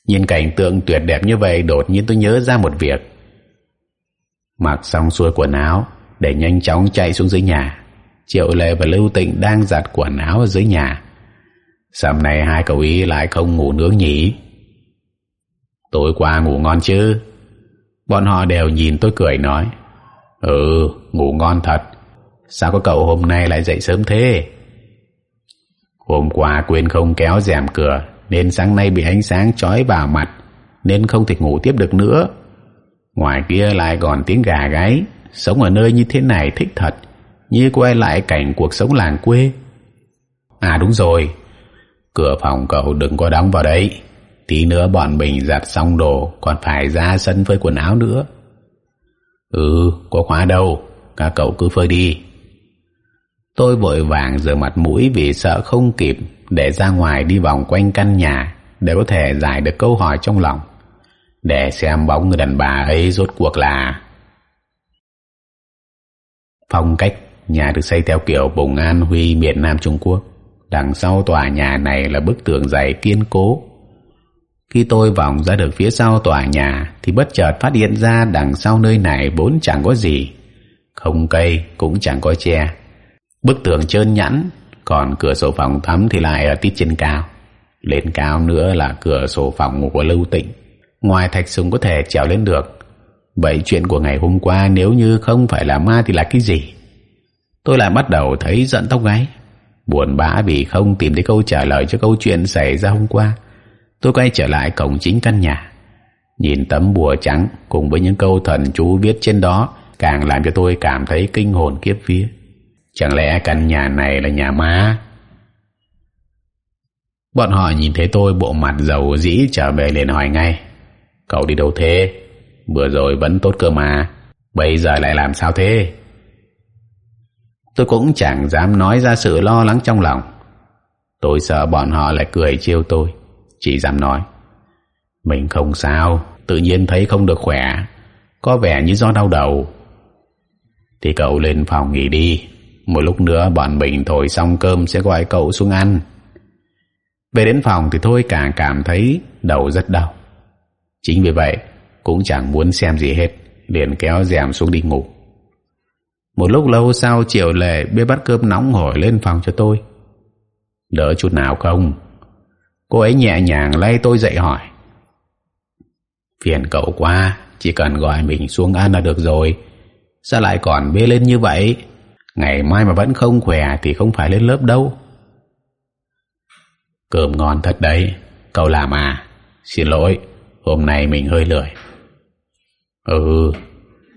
Nhìn cảnh tượng tuyệt đẹp như vậy đột nhiên tôi nhớ ra một việc. Mặc xong xuôi quần áo để nhanh chóng chạy xuống dưới nhà. Triệu Lệ và Lưu Tịnh đang giặt quần áo ở dưới nhà. Sầm này hai cậu ý lại không ngủ nướng nhỉ? Tối qua ngủ ngon chứ? Bọn họ đều nhìn tôi cười nói. Ừ, ngủ ngon thật. Sao có cậu hôm nay lại dậy sớm thế? Hôm qua quên không kéo rèm cửa, nên sáng nay bị ánh sáng chói vào mặt, nên không thể ngủ tiếp được nữa. Ngoài kia lại còn tiếng gà gáy, Sống ở nơi như thế này thích thật, Như quay lại cảnh cuộc sống làng quê À đúng rồi, Cửa phòng cậu đừng có đóng vào đấy, Tí nữa bọn mình giặt xong đồ, Còn phải ra sân phơi quần áo nữa Ừ có khóa đâu, Các cậu cứ phơi đi Tôi vội vàng rửa mặt mũi Vì sợ không kịp Để ra ngoài đi vòng quanh căn nhà Để có thể giải được câu hỏi trong lòng. Để xem bóng người đàn bà ấy rốt cuộc là phong cách nhà được xây theo kiểu bùng an huy, miền nam trung quốc. Đằng sau tòa nhà này là bức tường dày kiên cố. Khi tôi vòng ra được phía sau tòa nhà thì bất chợt phát hiện ra đằng sau nơi này vốn chẳng có gì. Không cây cũng chẳng có tre bức tường trơn nhẵn, còn cửa sổ phòng tắm thì lại ở tít trên cao. Lên cao nữa là cửa sổ phòng ngủ của lưu tịnh. Ngoài thạch sùng có thể trèo lên được. Vậy chuyện của ngày hôm qua nếu như không phải là ma thì là cái gì? Tôi lại bắt đầu thấy giận tóc gáy. Buồn bã vì không tìm thấy câu trả lời cho câu chuyện xảy ra hôm qua. Tôi quay trở lại cổng chính căn nhà. Nhìn tấm bùa trắng cùng với những câu thần chú viết trên đó càng làm cho tôi cảm thấy kinh hồn kiếp vía chẳng lẽ căn nhà này là nhà ma bọn họ nhìn thấy tôi bộ mặt dầu dĩ trở về liền hỏi ngay. Cậu đi đâu thế? Vừa rồi vẫn tốt cơ mà. Bây giờ lại làm sao thế? Tôi cũng chẳng dám nói ra sự lo lắng trong lòng. Tôi sợ bọn họ lại cười trêu tôi. Chỉ dám nói. Mình không sao. Tự nhiên thấy không được khỏe. Có vẻ như do đau đầu. Thì cậu lên phòng nghỉ đi một lúc nữa bọn mình thổi xong cơm sẽ gọi cậu xuống ăn. Về đến phòng thì thôi càng cảm thấy đầu rất đau. Chính vì vậy, cũng chẳng muốn xem gì hết, liền kéo rèm xuống đi ngủ. Một lúc lâu sau, triệu lệ bê bát cơm nóng hổi lên phòng cho tôi. Đỡ chút nào không? Cô ấy nhẹ nhàng lay tôi dậy hỏi. Phiền cậu quá, chỉ cần gọi mình xuống ăn là được rồi. Sao lại còn bê lên như vậy? Ngày mai mà vẫn không khỏe thì không phải lên lớp đâu. Cơm ngon thật đấy, cậu làm à? Xin lỗi, hôm nay mình hơi lười. Ừ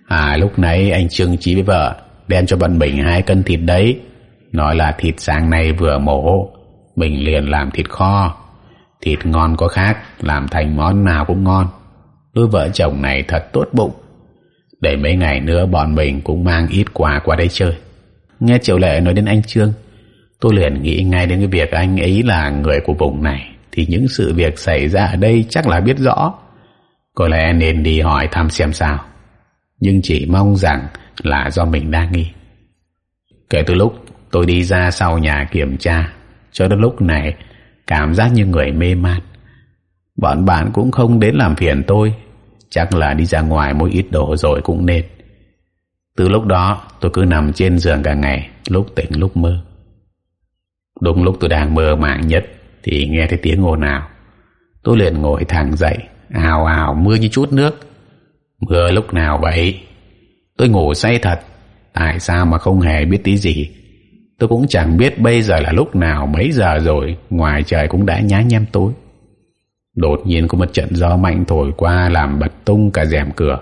à lúc nãy anh trương chí với vợ đem cho bọn mình hai cân thịt đấy. Nói là thịt sáng nay vừa mổ, mình liền làm thịt kho. Thịt ngon có khác, làm thành món nào cũng ngon. Đôi vợ chồng này thật tốt bụng. Để mấy ngày nữa bọn mình cũng mang ít quà qua đây chơi nghe triệu lệ nói đến anh trương, tôi liền nghĩ ngay đến cái việc anh ấy là người của vùng này. Thì những sự việc xảy ra ở đây chắc là biết rõ. Có lẽ nên đi hỏi thăm xem sao. Nhưng chỉ mong rằng là do mình đang nghi. Kể từ lúc tôi đi ra sau nhà kiểm tra, cho đến lúc này, cảm giác như người mê man. Bọn bạn cũng không đến làm phiền tôi. Chắc là đi ra ngoài mua ít đồ rồi cũng nên từ lúc đó, tôi cứ nằm trên giường cả ngày, lúc tỉnh, lúc mơ. Đúng lúc tôi đang mơ màng nhất, thì nghe thấy tiếng ồn ào. Tôi liền ngồi thẳng dậy, ào ào mưa như chút nước. Mưa lúc nào vậy? Tôi ngủ say thật, tại sao mà không hề biết tí gì? Tôi cũng chẳng biết bây giờ là lúc nào, mấy giờ rồi, ngoài trời cũng đã nhá nhem tối. Đột nhiên có một trận gió mạnh thổi qua làm bật tung cả rèm cửa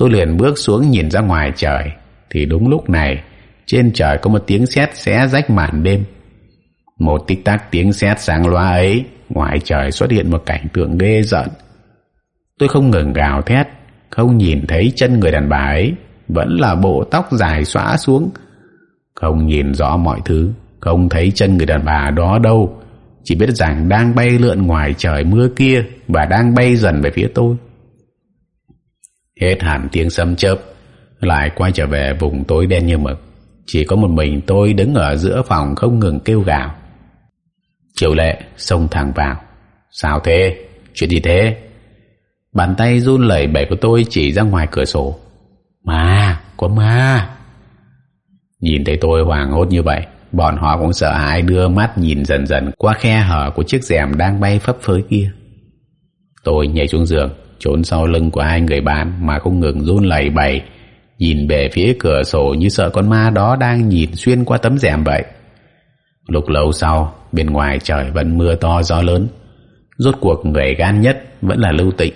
tôi liền bước xuống nhìn ra ngoài trời. Thì đúng lúc này, trên trời có một tiếng sét xé rách màn đêm. Một tích tắc tiếng sét sáng loa ấy, ngoài trời xuất hiện một cảnh tượng ghê giận tôi không ngừng gào thét, không nhìn thấy chân người đàn bà ấy, vẫn là bộ tóc dài xóa xuống. Không nhìn rõ mọi thứ, không thấy chân người đàn bà đó đâu. Chỉ biết rằng đang bay lượn ngoài trời mưa kia và đang bay dần về phía tôi hết hẳn tiếng sấm chớp, lại quay trở về vùng tối đen như mực. Chỉ có một mình tôi đứng ở giữa phòng không ngừng kêu gào. Triệu lệ, xông thẳng vào. Sao thế? Chuyện gì thế? Bàn tay run lẩy bẩy của tôi chỉ ra ngoài cửa sổ. Ma, có ma. Nhìn thấy tôi hoảng hốt như vậy, bọn họ cũng sợ hãi đưa mắt nhìn dần dần qua khe hở của chiếc rèm đang bay phấp phới kia. Tôi nhảy xuống giường trốn sau lưng của hai người bạn mà không ngừng run lẩy bẩy, nhìn về phía cửa sổ như sợ con ma đó đang nhìn xuyên qua tấm rèm vậy. Lúc lâu sau, bên ngoài trời vẫn mưa to gió lớn, rốt cuộc người gan nhất vẫn là lưu tịnh.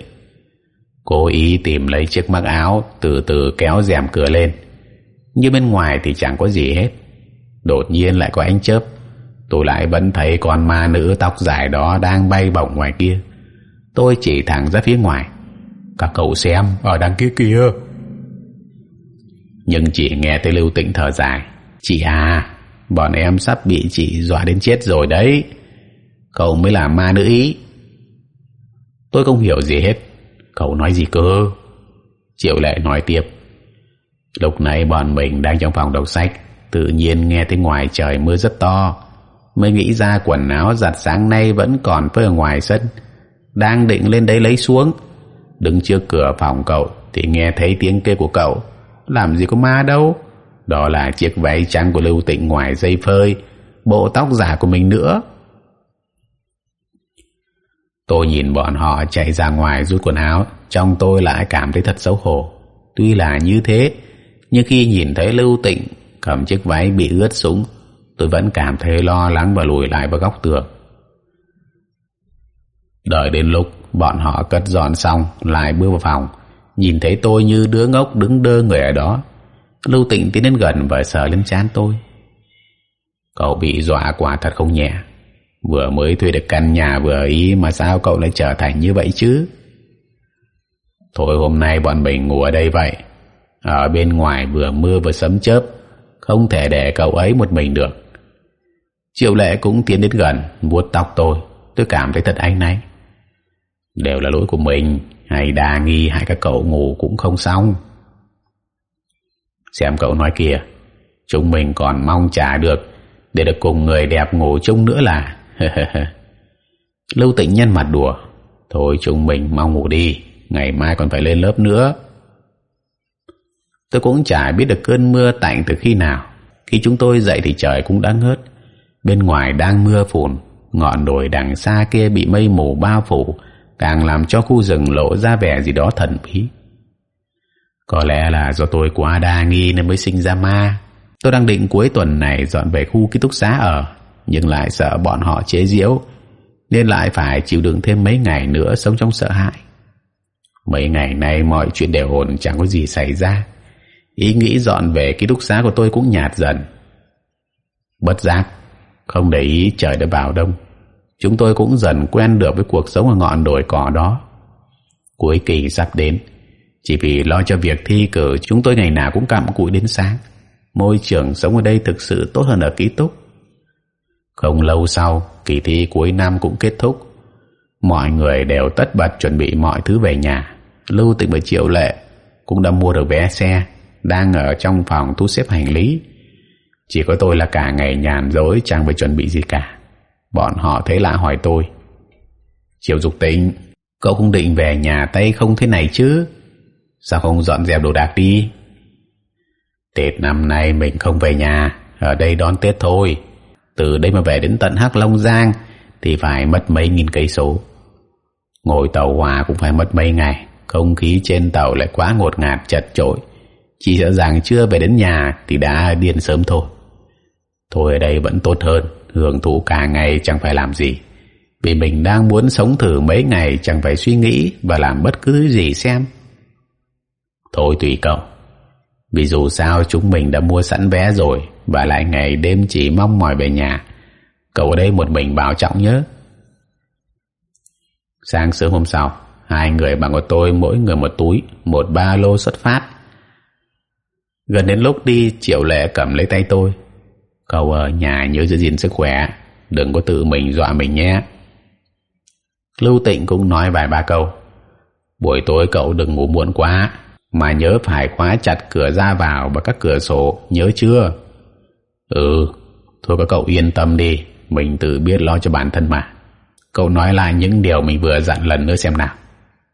Cố ý tìm lấy chiếc mắc áo từ từ kéo rèm cửa lên. Như bên ngoài thì chẳng có gì hết. Đột nhiên lại có ánh chớp. Tôi lại vẫn thấy con ma nữ tóc dài đó đang bay bổng ngoài kia. Tôi chỉ thẳng ra phía ngoài các cậu xem, ở đằng kia kia nhưng chỉ nghe thấy lưu tĩnh thở dài. Chị à bọn em sắp bị chị dọa đến chết rồi đấy. Cậu mới là ma nữ ý. Tôi không hiểu gì hết. Cậu nói gì cơ? Triệu lệ nói tiếp. Lúc này bọn mình đang trong phòng đọc sách, tự nhiên nghe thấy ngoài trời mưa rất to. Mới nghĩ ra quần áo giặt sáng nay vẫn còn phơi ở ngoài sân. Đang định lên đấy lấy xuống đứng trước cửa phòng cậu thì nghe thấy tiếng kêu của cậu. Làm gì có ma đâu. Đó là chiếc váy trắng của lưu tịnh ngoài dây phơi, bộ tóc giả của mình nữa. Tôi nhìn bọn họ chạy ra ngoài rút quần áo, trong tôi lại cảm thấy thật xấu hổ. Tuy là như thế, nhưng khi nhìn thấy lưu tịnh cầm chiếc váy bị ướt sũng, tôi vẫn cảm thấy lo lắng và lùi lại vào góc tường. Đợi đến lúc bọn họ cất dọn xong, lại bước vào phòng. Nhìn thấy tôi như đứa ngốc đứng đơ người ở đó. Lưu tịnh tiến đến gần và sờ lên chán tôi. Cậu bị dọa quả thật không nhẹ. Vừa mới thuê được căn nhà vừa ý mà sao cậu lại trở thành như vậy chứ? Thôi hôm nay bọn mình ngủ ở đây vậy. Ở bên ngoài vừa mưa vừa sấm chớp, không thể để cậu ấy một mình được. Triệu lệ cũng tiến đến gần, vuốt tóc tôi. Tôi cảm thấy thật anh náy đều là lỗi của mình. Hay đa nghi hai các cậu ngủ cũng không xong. Xem cậu nói kìa. Chúng mình còn mong trả được. Để được cùng người đẹp ngủ chung nữa là. Lưu tịnh nhân mặt đùa. Thôi chúng mình mau ngủ đi. Ngày mai còn phải lên lớp nữa. Tôi cũng chả biết được cơn mưa tạnh từ khi nào. Khi chúng tôi dậy thì trời cũng đã ngớt. Bên ngoài đang mưa phùn. Ngọn đồi đằng xa kia bị mây mù bao phủ càng làm cho khu rừng lộ ra vẻ gì đó thần bí. Có lẽ là do tôi quá đa nghi nên mới sinh ra ma. Tôi đang định cuối tuần này dọn về khu ký túc xá ở, nhưng lại sợ bọn họ chế giễu, nên lại phải chịu đựng thêm mấy ngày nữa sống trong sợ hãi. Mấy ngày nay mọi chuyện đều ổn, chẳng có gì xảy ra. Ý nghĩ dọn về ký túc xá của tôi cũng nhạt dần. Bất giác, không để ý trời đã vào đông chúng tôi cũng dần quen được với cuộc sống ở ngọn đồi cỏ đó. Cuối kỳ sắp đến, chỉ vì lo cho việc thi cử, chúng tôi ngày nào cũng cặm cụi đến sáng. Môi trường sống ở đây thực sự tốt hơn ở ký túc. Không lâu sau, kỳ thi cuối năm cũng kết thúc. Mọi người đều tất bật chuẩn bị mọi thứ về nhà. Lưu tịnh và triệu lệ cũng đã mua được vé xe, đang ở trong phòng thu xếp hành lý. Chỉ có tôi là cả ngày nhàn rỗi, chẳng phải chuẩn bị gì cả bọn họ thấy lạ hỏi tôi. Triệu dục tịnh cậu cũng định về nhà tay không thế này chứ? Sao không dọn dẹp đồ đạc đi? Tết năm nay mình không về nhà, ở đây đón tết thôi. Từ đây mà về đến tận hắc long giang thì phải mất mấy nghìn cây số. Ngồi tàu hỏa cũng phải mất mấy ngày, không khí trên tàu lại quá ngột ngạt, chật chội. Chỉ sợ rằng chưa về đến nhà thì đã điên sớm thôi. Thôi ở đây vẫn tốt hơn hưởng thụ cả ngày chẳng phải làm gì. Vì mình đang muốn sống thử mấy ngày chẳng phải suy nghĩ và làm bất cứ gì xem. Thôi tùy cậu. Vì dù sao chúng mình đã mua sẵn vé rồi và lại ngày đêm chỉ mong mỏi về nhà. Cậu ở đây một mình bảo trọng nhớ. Sáng sớm hôm sau, hai người bạn của tôi mỗi người một túi, một ba lô xuất phát. Gần đến lúc đi, triệu lệ cầm lấy tay tôi cậu ở nhà nhớ giữ gìn sức khỏe. Đừng có tự mình dọa mình nhé. Lưu tịnh cũng nói vài ba câu. Buổi tối cậu đừng ngủ muộn quá, mà nhớ phải khóa chặt cửa ra vào và các cửa sổ. Nhớ chưa? Ừ thôi các cậu yên tâm đi. Mình tự biết lo cho bản thân mà. Cậu nói lại những điều mình vừa dặn lần nữa xem nào.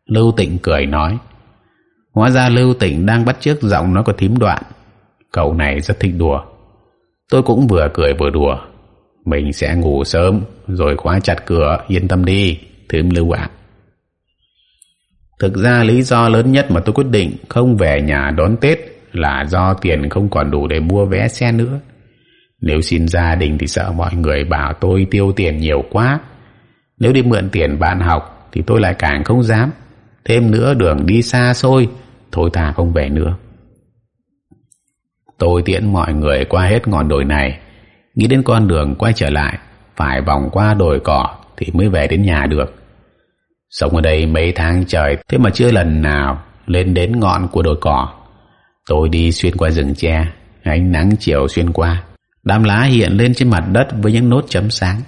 Lưu tịnh cười nói, hóa ra lưu tịnh đang bắt chước giọng nó có thím đoạn. Cậu này rất thích đùa tôi cũng vừa cười vừa đùa. Mình sẽ ngủ sớm, rồi khóa chặt cửa, yên tâm đi thím lưu ạ. Thực ra lý do lớn nhất mà tôi quyết định không về nhà đón tết là do tiền không còn đủ để mua vé xe nữa. Nếu xin gia đình thì sợ mọi người bảo tôi tiêu tiền nhiều quá. Nếu đi mượn tiền bạn học thì tôi lại càng không dám. Thêm nữa đường đi xa xôi, thôi ta không về nữa tôi tiễn mọi người qua hết ngọn đồi này. Nghĩ đến con đường quay trở lại, phải vòng qua đồi cỏ thì mới về đến nhà được. Sống ở đây mấy tháng trời, thế mà chưa lần nào lên đến ngọn của đồi cỏ. Tôi đi xuyên qua rừng tre, ánh nắng chiều xuyên qua. Đám lá hiện lên trên mặt đất với những nốt chấm sáng.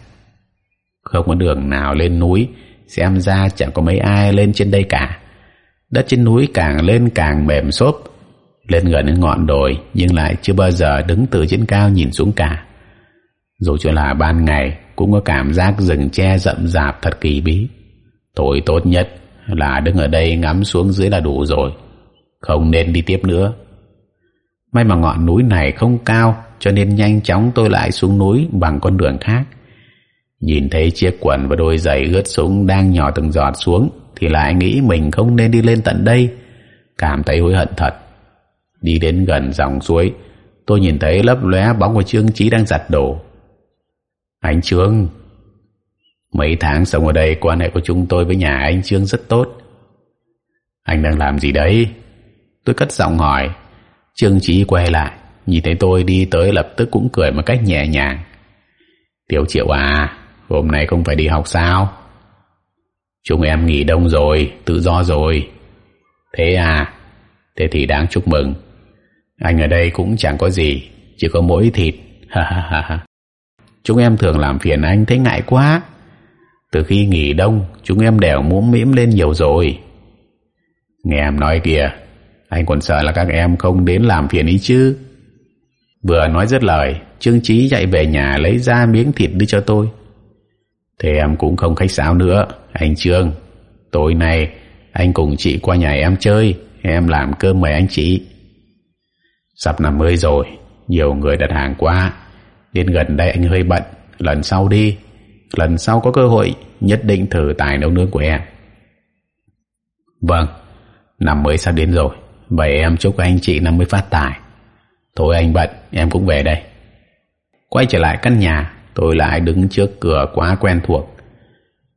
Không có đường nào lên núi, xem ra chẳng có mấy ai lên trên đây cả. Đất trên núi càng lên càng mềm xốp lên gần đến ngọn đồi, nhưng lại chưa bao giờ đứng từ trên cao nhìn xuống cả. Dù cho là ban ngày, cũng có cảm giác rừng tre rậm rạp thật kỳ bí. Tôi tốt nhất là đứng ở đây ngắm xuống dưới là đủ rồi, không nên đi tiếp nữa. May mà ngọn núi này không cao, cho nên nhanh chóng tôi lại xuống núi bằng con đường khác. Nhìn thấy chiếc quần và đôi giày ướt sũng đang nhỏ từng giọt xuống, thì lại nghĩ mình không nên đi lên tận đây. Cảm thấy hối hận thật đi đến gần dòng suối tôi nhìn thấy lấp lóe bóng của Trương Chí đang giặt đồ. Anh Trương, mấy tháng sống ở đây quan hệ của chúng tôi với nhà anh Trương rất tốt. Anh đang làm gì đấy? Tôi cất giọng hỏi. Trương Chí quay lại, nhìn thấy tôi đi tới lập tức cũng cười một cách nhẹ nhàng. Tiểu Triệu à, hôm nay không phải đi học sao? Chúng em nghỉ đông rồi, tự do rồi. Thế à, thế thì đáng chúc mừng. Anh ở đây cũng chẳng có gì, chỉ có mỗi thịt. Ha ha ha ha. Chúng em thường làm phiền anh thấy ngại quá. Từ khi nghỉ đông, chúng em đều mũm mĩm lên nhiều rồi. Nghe em nói kìa, anh còn sợ là các em không đến làm phiền ý chứ. Vừa nói dứt lời, Trương Trí chạy về nhà lấy ra miếng thịt đưa cho tôi. Thế em cũng không khách sáo nữa, anh Trương. Tối nay, anh cùng chị qua nhà em chơi, em làm cơm mời anh chị. Sắp năm mới rồi, nhiều người đặt hàng quá, Đến gần đây anh hơi bận, lần sau đi. Lần sau có cơ hội, nhất định thử tài nấu nướng của em. Vâng, năm mới sắp đến rồi. Vậy em chúc anh chị năm mới phát tài. Thôi anh bận, em cũng về đây. Quay trở lại căn nhà, tôi lại đứng trước cửa quá quen thuộc.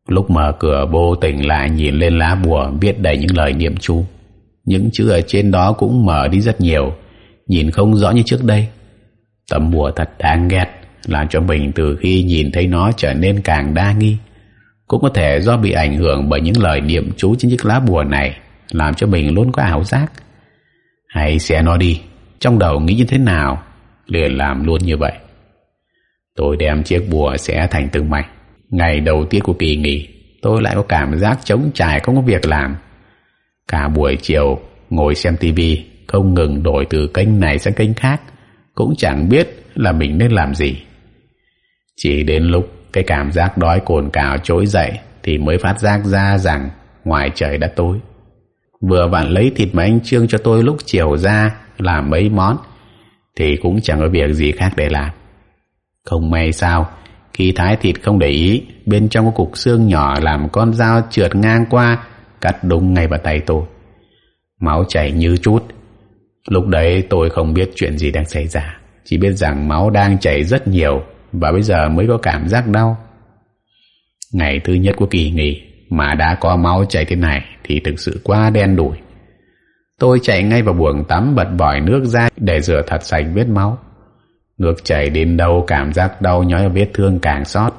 Lúc mở cửa vô tình lại nhìn lên lá bùa viết đầy những lời niệm chú. Những chữ ở trên đó cũng mở đi rất nhiều, nhìn không rõ như trước đây. Tấm bùa thật đáng ghét, làm cho mình từ khi nhìn thấy nó trở nên càng đa nghi. Cũng có thể do bị ảnh hưởng bởi những lời niệm chú trên chiếc lá bùa này, làm cho mình luôn có ảo giác. Hãy xé nó đi, trong đầu nghĩ như thế nào, liền làm luôn như vậy. Tôi đem chiếc bùa xé thành từng mảnh. Ngày đầu tiên của kỳ nghỉ, tôi lại có cảm giác trống trải không có việc làm. Cả buổi chiều, ngồi xem tivi không ngừng đổi từ kênh này sang kênh khác, cũng chẳng biết là mình nên làm gì. Chỉ đến lúc cái cảm giác đói cồn cào trỗi dậy thì mới phát giác ra rằng ngoài trời đã tối. Vừa vặn lấy thịt mà anh Trương cho tôi lúc chiều ra làm mấy món thì cũng chẳng có việc gì khác để làm. Không may sao, khi thái thịt không để ý, bên trong có cục xương nhỏ làm con dao trượt ngang qua, cắt đúng ngay vào tay tôi. Máu chảy như chút. Lúc đấy tôi không biết chuyện gì đang xảy ra, chỉ biết rằng máu đang chảy rất nhiều và bây giờ mới có cảm giác đau. Ngày thứ nhất của kỳ nghỉ mà đã có máu chảy thế này thì thực sự quá đen đủi. Tôi chạy ngay vào buồng tắm bật vòi nước ra để rửa thật sạch vết máu. Nước chảy đến đâu cảm giác đau nhói ở vết thương càng sót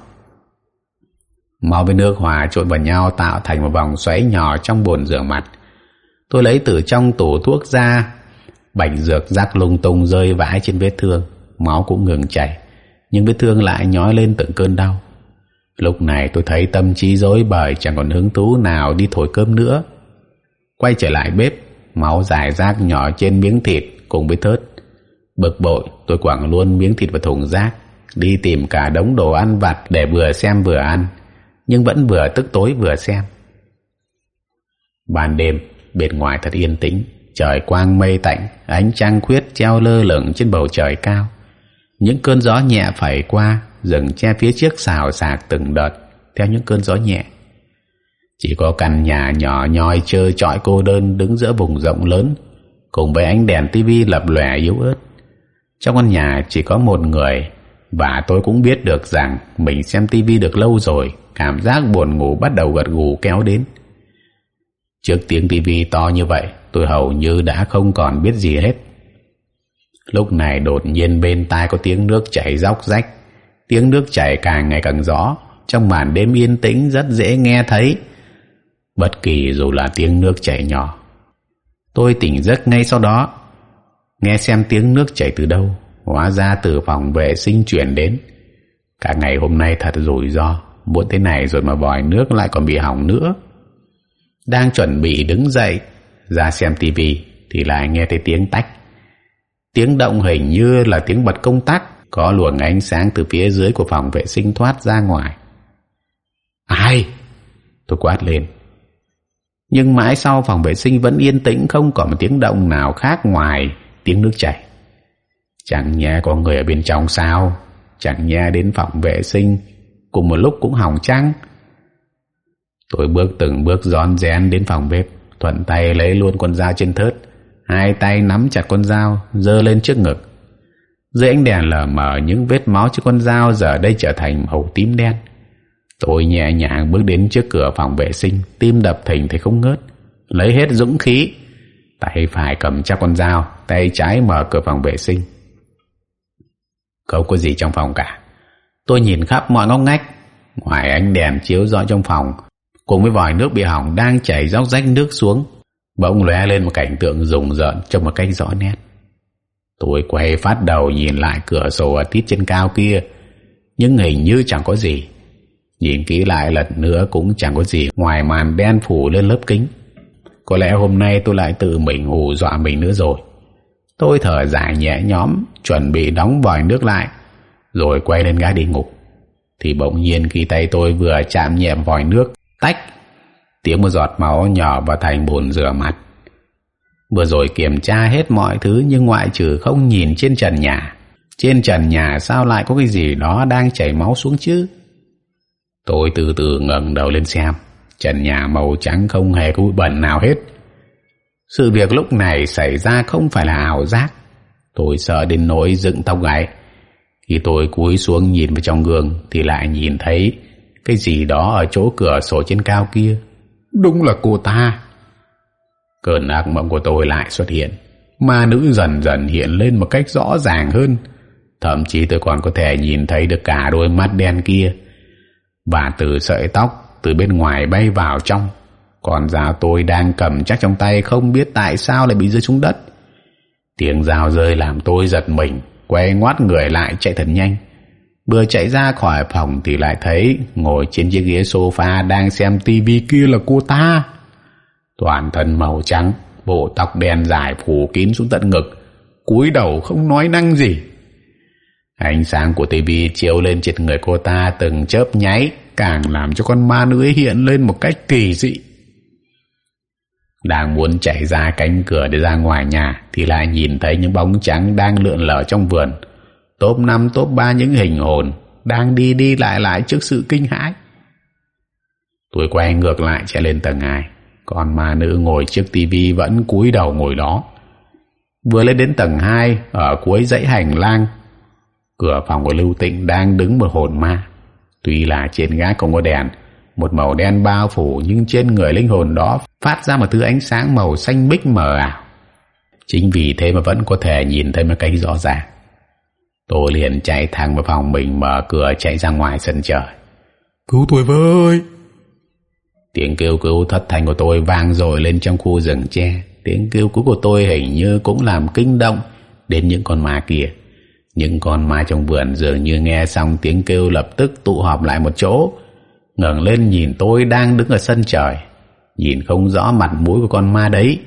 Máu với nước hòa trộn vào nhau tạo thành một vòng xoáy nhỏ trong bồn rửa mặt. Tôi lấy từ trong tủ thuốc ra, bạch dược rắc lung tung rơi vãi trên vết thương. Máu cũng ngừng chảy, nhưng vết thương lại nhói lên từng cơn đau. Lúc này tôi thấy tâm trí rối bời chẳng còn hứng thú nào đi thổi cơm nữa. Quay trở lại bếp, máu dài rác nhỏ trên miếng thịt cùng với thớt. Bực bội, tôi quẳng luôn miếng thịt vào thùng rác, đi tìm cả đống đồ ăn vặt để vừa xem vừa ăn, nhưng vẫn vừa tức tối vừa xem. Ban đêm, bên ngoài thật yên tĩnh, trời quang mây tạnh, ánh trăng khuyết treo lơ lửng trên bầu trời cao. Những cơn gió nhẹ phẩy qua, rừng che phía trước xào xạc từng đợt, theo những cơn gió nhẹ. Chỉ có căn nhà nhỏ nhoi chơi trọi cô đơn đứng giữa vùng rộng lớn, cùng với ánh đèn tivi lập lòe yếu ớt. Trong căn nhà chỉ có một người và tôi cũng biết được rằng mình xem tivi được lâu rồi, cảm giác buồn ngủ bắt đầu gật gù kéo đến. Trước tiếng tivi to như vậy, tôi hầu như đã không còn biết gì hết. Lúc này đột nhiên bên tai có tiếng nước chảy róc rách, tiếng nước chảy càng ngày càng rõ, trong màn đêm yên tĩnh rất dễ nghe thấy, bất kỳ dù là tiếng nước chảy nhỏ. Tôi tỉnh giấc ngay sau đó, nghe xem tiếng nước chảy từ đâu hóa ra từ phòng vệ sinh chuyển đến cả ngày hôm nay thật rủi ro muộn thế này rồi mà vòi nước lại còn bị hỏng nữa đang chuẩn bị đứng dậy, ra xem tivi thì lại nghe thấy tiếng tách. Tiếng động hình như là tiếng bật công tắc, có luồng ánh sáng từ phía dưới của phòng vệ sinh thoát ra ngoài. Ai? Tôi quát lên. Nhưng mãi sau phòng vệ sinh vẫn yên tĩnh, không còn một tiếng động nào khác ngoài tiếng nước chảy. Chẳng nhẽ có người ở bên trong sao? Chẳng nhẽ đến phòng vệ sinh, cùng một lúc cũng hỏng chăng tôi bước từng bước rón rén đến phòng bếp, thuận tay lấy luôn con dao trên thớt. Hai tay nắm chặt con dao dơ lên trước ngực. Dưới ánh đèn lờ mờ, những vết máu trên con dao giờ đây trở thành màu tím đen. Tôi nhẹ nhàng bước đến trước cửa phòng vệ sinh, tim đập thình thì không ngớt. Lấy hết dũng khí, tay phải cầm chắc con dao, tay trái mở cửa phòng vệ sinh. Không có gì trong phòng cả. Tôi nhìn khắp mọi ngóc ngách, ngoài ánh đèn chiếu rọi trong phòng cùng với vòi nước bị hỏng đang chảy róc rách nước xuống, bỗng lóe lên một cảnh tượng rùng rợn trong một cách rõ nét. Tôi quay phát đầu nhìn lại cửa sổ ở tít trên cao kia, nhưng hình như chẳng có gì. Nhìn kỹ lại lần nữa cũng chẳng có gì ngoài màn đen phủ lên lớp kính. Có lẽ hôm nay tôi lại tự mình hù dọa mình nữa rồi. Tôi thở dài nhẹ nhõm, chuẩn bị đóng vòi nước lại, rồi quay lên gái đi ngủ. Thì bỗng nhiên khi tay tôi vừa chạm nhẹ vòi nước tách. Tiếng một giọt máu nhỏ vào thành bồn rửa mặt. Vừa rồi kiểm tra hết mọi thứ nhưng ngoại trừ không nhìn trên trần nhà. Trên trần nhà sao lại có cái gì đó đang chảy máu xuống chứ? Tôi từ từ ngẩng đầu lên xem. Trần nhà màu trắng không hề có bụi bẩn nào hết. Sự việc lúc này xảy ra không phải là ảo giác. Tôi sợ đến nỗi dựng tóc gáy. Khi tôi cúi xuống nhìn vào trong gương thì lại nhìn thấy cái gì đó ở chỗ cửa sổ trên cao kia? Đúng là cô ta. Cơn ác mộng của tôi lại xuất hiện. Ma nữ dần dần hiện lên một cách rõ ràng hơn. Thậm chí tôi còn có thể nhìn thấy được cả đôi mắt đen kia. Và từ sợi tóc từ bên ngoài bay vào trong. Còn dao tôi đang cầm chắc trong tay không biết tại sao lại bị rơi xuống đất. Tiếng dao rơi làm tôi giật mình quay ngoắt người lại chạy thật nhanh vừa chạy ra khỏi phòng thì lại thấy ngồi trên chiếc ghế sofa đang xem tivi kia là cô ta. Toàn thân màu trắng, bộ tóc đen dài phủ kín xuống tận ngực, cúi đầu không nói năng gì. Ánh sáng của tivi chiếu lên trên người cô ta từng chớp nháy, càng làm cho con ma nữ hiện lên một cách kỳ dị. Đang muốn chạy ra cánh cửa để ra ngoài nhà thì lại nhìn thấy những bóng trắng đang lượn lờ trong vườn top năm, top ba những hình hồn đang đi đi lại lại trước sự kinh hãi. Tôi quay ngược lại chạy lên tầng hai. Còn ma nữ ngồi trước tivi vẫn cúi đầu ngồi đó. Vừa lên đến tầng hai, ở cuối dãy hành lang, cửa phòng của lưu tịnh đang đứng một hồn ma. Tuy là trên gác không có đèn, một màu đen bao phủ, nhưng trên người linh hồn đó phát ra một thứ ánh sáng màu xanh bích mờ ảo. Chính vì thế mà vẫn có thể nhìn thấy một cách rõ ràng tôi liền chạy thẳng vào phòng mình mở cửa chạy ra ngoài sân trời cứu tôi với. Tiếng kêu cứu thất thanh của tôi vang dội lên trong khu rừng tre. Tiếng kêu cứu của tôi hình như cũng làm kinh động đến những con ma kia. Những con ma trong vườn dường như nghe xong tiếng kêu lập tức tụ họp lại một chỗ. Ngẩng lên nhìn tôi đang đứng ở sân trời. Nhìn không rõ mặt mũi của con ma đấy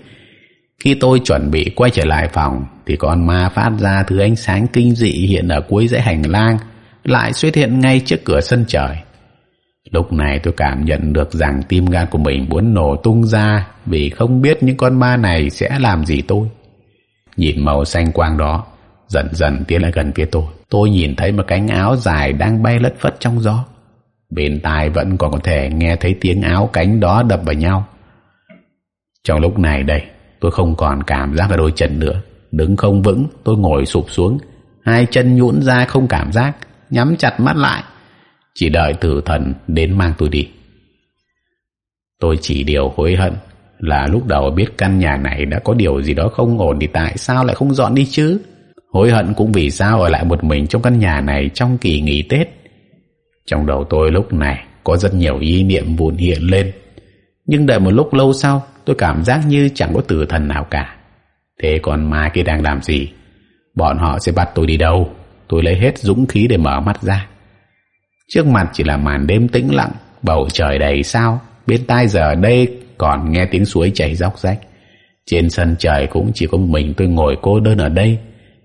khi tôi chuẩn bị quay trở lại phòng, thì con ma phát ra thứ ánh sáng kinh dị hiện ở cuối dãy hành lang, lại xuất hiện ngay trước cửa sân trời. Lúc này tôi cảm nhận được rằng tim gan của mình muốn nổ tung ra vì không biết những con ma này sẽ làm gì tôi. Nhìn màu xanh quang đó, dần dần tiến lại gần phía tôi. Tôi nhìn thấy một cánh áo dài đang bay lất phất trong gió. Bên tai vẫn còn có thể nghe thấy tiếng áo cánh đó đập vào nhau. Trong lúc này đây tôi không còn cảm giác ở đôi chân nữa. Đứng không vững, tôi ngồi sụp xuống. Hai chân nhũn ra không cảm giác, nhắm chặt mắt lại. Chỉ đợi tử thần đến mang tôi đi. Tôi chỉ điều hối hận là lúc đầu biết căn nhà này đã có điều gì đó không ổn thì tại sao lại không dọn đi chứ? Hối hận cũng vì sao ở lại một mình trong căn nhà này trong kỳ nghỉ tết. Trong đầu tôi lúc này có rất nhiều ý niệm vụn hiện lên. Nhưng đợi một lúc lâu sau tôi cảm giác như chẳng có tử thần nào cả. Thế còn ma kia đang làm gì? Bọn họ sẽ bắt tôi đi đâu? Tôi lấy hết dũng khí để mở mắt ra. Trước mặt chỉ là màn đêm tĩnh lặng, bầu trời đầy sao. Bên tai giờ đây còn nghe tiếng suối chảy róc rách. Trên sân trời cũng chỉ có mình tôi ngồi cô đơn ở đây.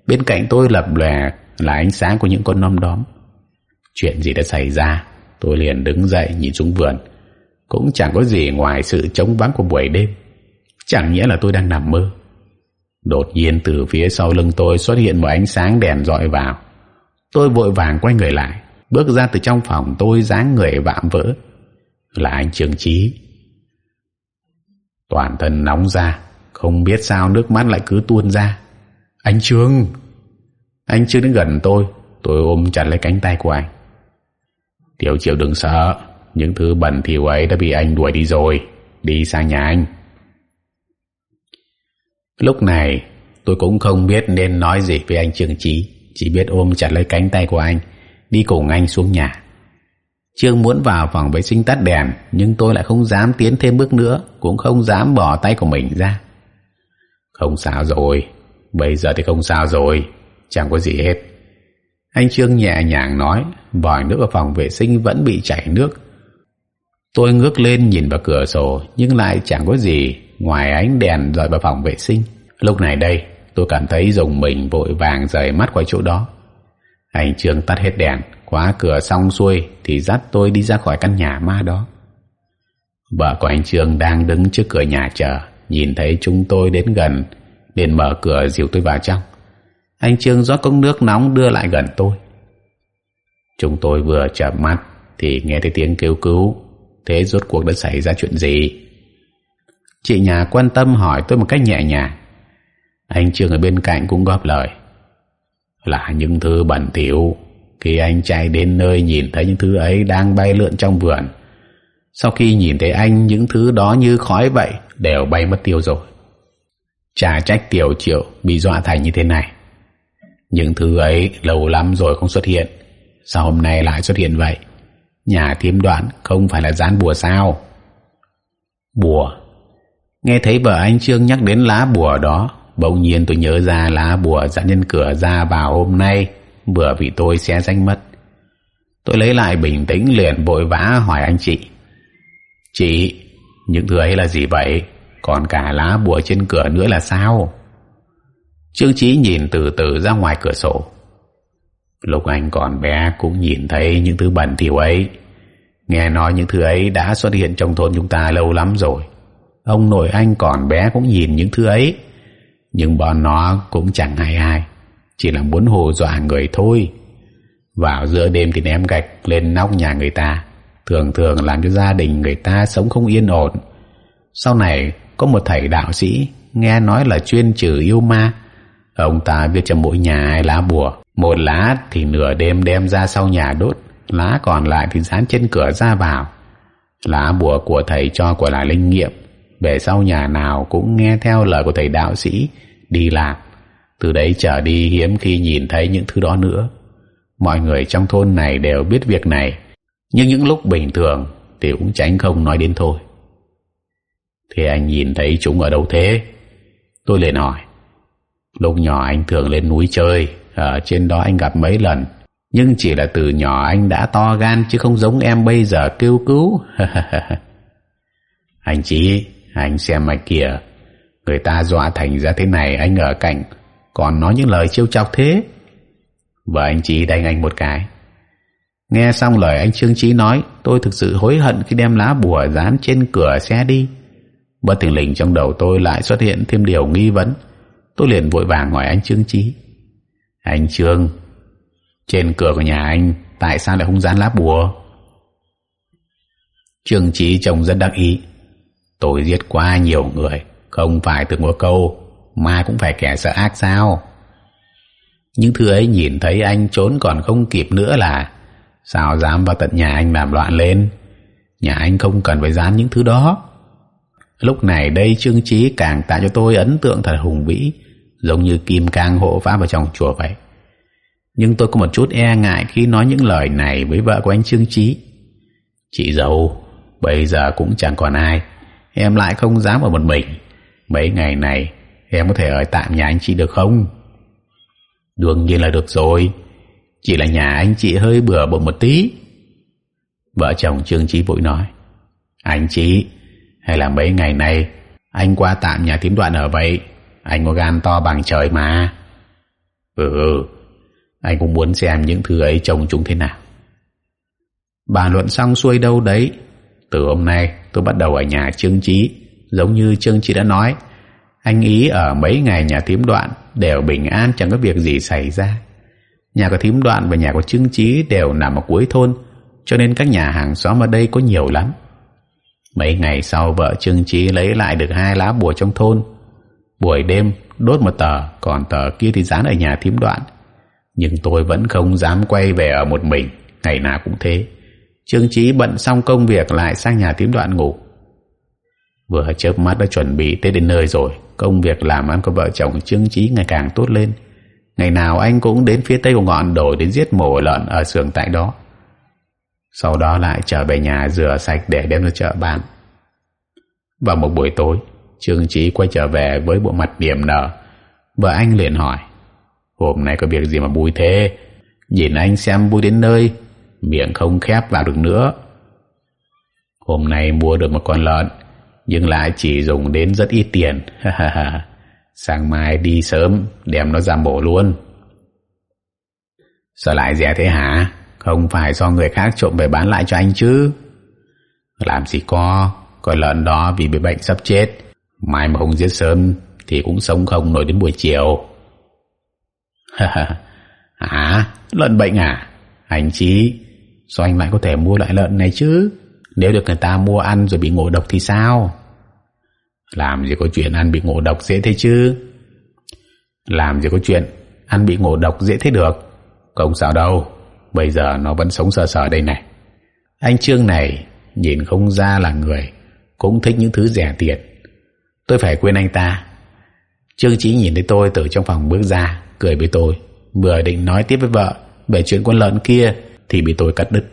Bên cạnh tôi lập lòe là ánh sáng của những con nôm đóm. Chuyện gì đã xảy ra? Tôi liền đứng dậy nhìn xuống vườn cũng chẳng có gì ngoài sự trống vắng của buổi đêm. Chẳng nghĩa là tôi đang nằm mơ. Đột nhiên từ phía sau lưng tôi xuất hiện một ánh sáng đèn dọi vào. Tôi vội vàng quay người lại, bước ra từ trong phòng tôi dáng người vạm vỡ. Là anh trường trí toàn thân nóng ra, không biết sao nước mắt lại cứ tuôn ra. Anh trương! Anh chưa đến gần tôi tôi ôm chặt lấy cánh tay của anh. Tiểu triệu đừng sợ những thứ bẩn thỉu ấy đã bị anh đuổi đi rồi. Đi sang nhà anh. Lúc này, tôi cũng không biết nên nói gì với anh trương trí chỉ biết ôm chặt lấy cánh tay của anh, đi cùng anh xuống nhà. Trương muốn vào phòng vệ sinh tắt đèn, nhưng tôi lại không dám tiến thêm bước nữa, cũng không dám bỏ tay của mình ra. Không sao rồi. Bây giờ thì không sao rồi. Chẳng có gì hết. Anh trương nhẹ nhàng nói, vòi nước ở phòng vệ sinh vẫn bị chảy nước tôi ngước lên nhìn vào cửa sổ, nhưng lại chẳng có gì ngoài ánh đèn dọi vào phòng vệ sinh. Lúc này đây, tôi cảm thấy dùng mình vội vàng rời mắt khỏi chỗ đó. Anh trương tắt hết đèn, khóa cửa xong xuôi thì dắt tôi đi ra khỏi căn nhà ma đó. Vợ của anh trương đang đứng trước cửa nhà chờ, nhìn thấy chúng tôi đến gần, liền mở cửa dìu tôi vào trong. Anh trương rót cốc nước nóng đưa lại gần tôi. Chúng tôi vừa chợp mắt thì nghe thấy tiếng kêu cứu thế rốt cuộc đã xảy ra chuyện gì? Chị nhà quan tâm hỏi tôi một cách nhẹ nhàng. Anh trương ở bên cạnh cũng góp lời. Là những thứ bẩn thỉu. Khi anh chạy đến nơi nhìn thấy những thứ ấy đang bay lượn trong vườn. Sau khi nhìn thấy anh, những thứ đó như khói vậy đều bay mất tiêu rồi. Chả trách tiểu triệu bị dọa thành như thế này. Những thứ ấy lâu lắm rồi không xuất hiện. Sao hôm nay lại xuất hiện vậy? Nhà thiêm đoạn không phải là dán bùa sao? Bùa. Nghe thấy vợ anh trương nhắc đến lá bùa đó, bỗng nhiên tôi nhớ ra lá bùa dán nhân cửa ra vào hôm nay, vừa bị tôi xé rách mất. Tôi lấy lại bình tĩnh liền vội vã hỏi anh chị. Chị, những thứ ấy là gì vậy? Còn cả lá bùa trên cửa nữa là sao? Trương Chí nhìn từ từ ra ngoài cửa sổ lúc anh còn bé cũng nhìn thấy những thứ bẩn thỉu ấy. Nghe nói những thứ ấy đã xuất hiện trong thôn chúng ta lâu lắm rồi. Ông nội anh còn bé cũng nhìn những thứ ấy. Nhưng bọn nó cũng chẳng hay ai. Chỉ là muốn hồ dọa người thôi. Vào giữa đêm thì ném gạch lên nóc nhà người ta. Thường thường làm cho gia đình người ta sống không yên ổn. Sau này, có một thầy đạo sĩ nghe nói là chuyên trừ yêu ma. Ông ta viết cho mỗi nhà hai lá bùa một lá thì nửa đêm đem ra sau nhà đốt, lá còn lại thì dán trên cửa ra vào. Lá bùa của thầy cho của là linh nghiệm về sau nhà nào cũng nghe theo lời của thầy đạo sĩ, đi làm từ đấy trở đi hiếm khi nhìn thấy những thứ đó nữa. Mọi người trong thôn này đều biết việc này, nhưng những lúc bình thường thì cũng tránh không nói đến thôi. Thì anh nhìn thấy chúng ở đâu thế? Tôi liền hỏi. Lúc nhỏ anh thường lên núi chơi ở trên đó anh gặp mấy lần. Nhưng chỉ là từ nhỏ anh đã to gan, chứ không giống em bây giờ kêu cứu. Anh chị anh xem mày kìa. Người ta dọa thành ra thế này, anh ở cạnh. Còn nói những lời trêu chọc thế. Vợ anh chị đánh anh một cái. Nghe xong lời anh trương trí nói, tôi thực sự hối hận khi đem lá bùa dán trên cửa xe đi. Bất thình lình trong đầu tôi lại xuất hiện thêm điều nghi vấn. Tôi liền vội vàng hỏi anh trương trí anh trương, trên cửa của nhà anh tại sao lại không dán lá bùa? Trương trí trông rất đắc ý. Tôi giết quá nhiều người, không phải từ một câu, mà cũng phải kẻ sợ ác sao? Những thứ ấy nhìn thấy anh trốn còn không kịp nữa là sao dám vào tận nhà anh làm loạn lên? Nhà anh không cần phải dán những thứ đó. Lúc này đây trương trí càng tạo cho tôi ấn tượng thật hùng vĩ giống như kim cang hộ pháp vào trong chùa vậy. Nhưng tôi có một chút e ngại khi nói những lời này với vợ của anh trương trí chị dâu, bây giờ cũng chẳng còn ai. Em lại không dám ở một mình. Mấy ngày này, em có thể ở tạm nhà anh chị được không? Đương nhiên là được rồi. Chỉ là nhà anh chị hơi bừa bộn một tí. Vợ chồng trương trí vội nói. Anh chị hay là mấy ngày này anh qua tạm nhà tím đoạn ở vậy? Anh có gan to bằng trời mà. Ừ, ừ anh cũng muốn xem những thứ ấy trông chúng thế nào. Bàn luận xong xuôi đâu đấy? Từ hôm nay, tôi bắt đầu ở nhà trương trí giống như trương trí đã nói. Anh ý ở mấy ngày nhà thím đoạn đều bình an chẳng có việc gì xảy ra. Nhà của thím đoạn và nhà của trương trí đều nằm ở cuối thôn, cho nên các nhà hàng xóm ở đây có nhiều lắm. Mấy ngày sau vợ trương trí lấy lại được hai lá bùa trong thôn buổi đêm, đốt một tờ, còn tờ kia thì dán ở nhà thím đoạn. Nhưng tôi vẫn không dám quay về ở một mình, ngày nào cũng thế. Trương trí bận xong công việc lại sang nhà thím đoạn ngủ. Vừa chớp mắt đã chuẩn bị tới đến nơi rồi, công việc làm ăn của vợ chồng trương trí ngày càng tốt lên. Ngày nào anh cũng đến phía tây của ngọn đồi đến giết mổ lợn ở xưởng tại đó. Sau đó lại trở về nhà rửa sạch để đem ra chợ bán. Vào một buổi tối trương trí quay trở về với bộ mặt điểm nở. Vợ anh liền hỏi, hôm nay có việc gì mà vui thế? Nhìn anh xem vui đến nơi, miệng không khép vào được nữa. Hôm nay mua được một con lợn, nhưng lại chỉ dùng đến rất ít tiền. Sáng mai đi sớm, đem nó ra mổ luôn. Sao lại rẻ thế hả? Không phải do người khác trộm về bán lại cho anh chứ? Làm gì có, con lợn đó vì bị bệnh sắp chết mai mà không giết sớm thì cũng sống không nổi đến buổi chiều. Hả? Lợn bệnh à? Anh chí, sao anh lại có thể mua lại lợn này chứ? Nếu được người ta mua ăn rồi bị ngộ độc thì sao? Làm gì có chuyện ăn bị ngộ độc dễ thế chứ? Làm gì có chuyện ăn bị ngộ độc dễ thế được? Không sao đâu, bây giờ nó vẫn sống sờ sờ đây này. Anh trương này nhìn không ra là người, cũng thích những thứ rẻ tiền tôi phải quên anh ta. Trương chí nhìn thấy tôi từ trong phòng bước ra, cười với tôi. Vừa định nói tiếp với vợ về chuyện con lợn kia, thì bị tôi cắt đứt.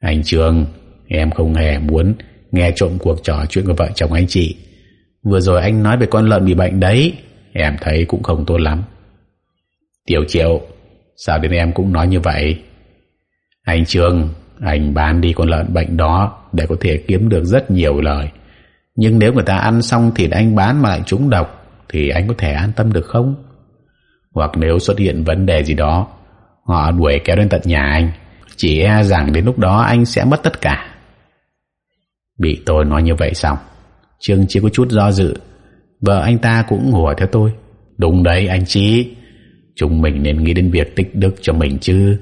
Anh trương, em không hề muốn nghe trộm cuộc trò chuyện của vợ chồng anh chị. Vừa rồi anh nói về con lợn bị bệnh đấy, em thấy cũng không tốt lắm. Tiểu triệu, sao đến em cũng nói như vậy? Anh trương, anh bán đi con lợn bệnh đó để có thể kiếm được rất nhiều lời nhưng nếu người ta ăn xong thịt anh bán mà lại trúng độc, thì anh có thể an tâm được không? Hoặc nếu xuất hiện vấn đề gì đó, họ đuổi kéo đến tận nhà anh, chỉ e rằng đến lúc đó anh sẽ mất tất cả. Bị tôi nói như vậy xong, trương chỉ có chút do dự. Vợ anh ta cũng hùa theo tôi. Đúng đấy, anh chí. Chúng mình nên nghĩ đến việc tích đức cho mình chứ.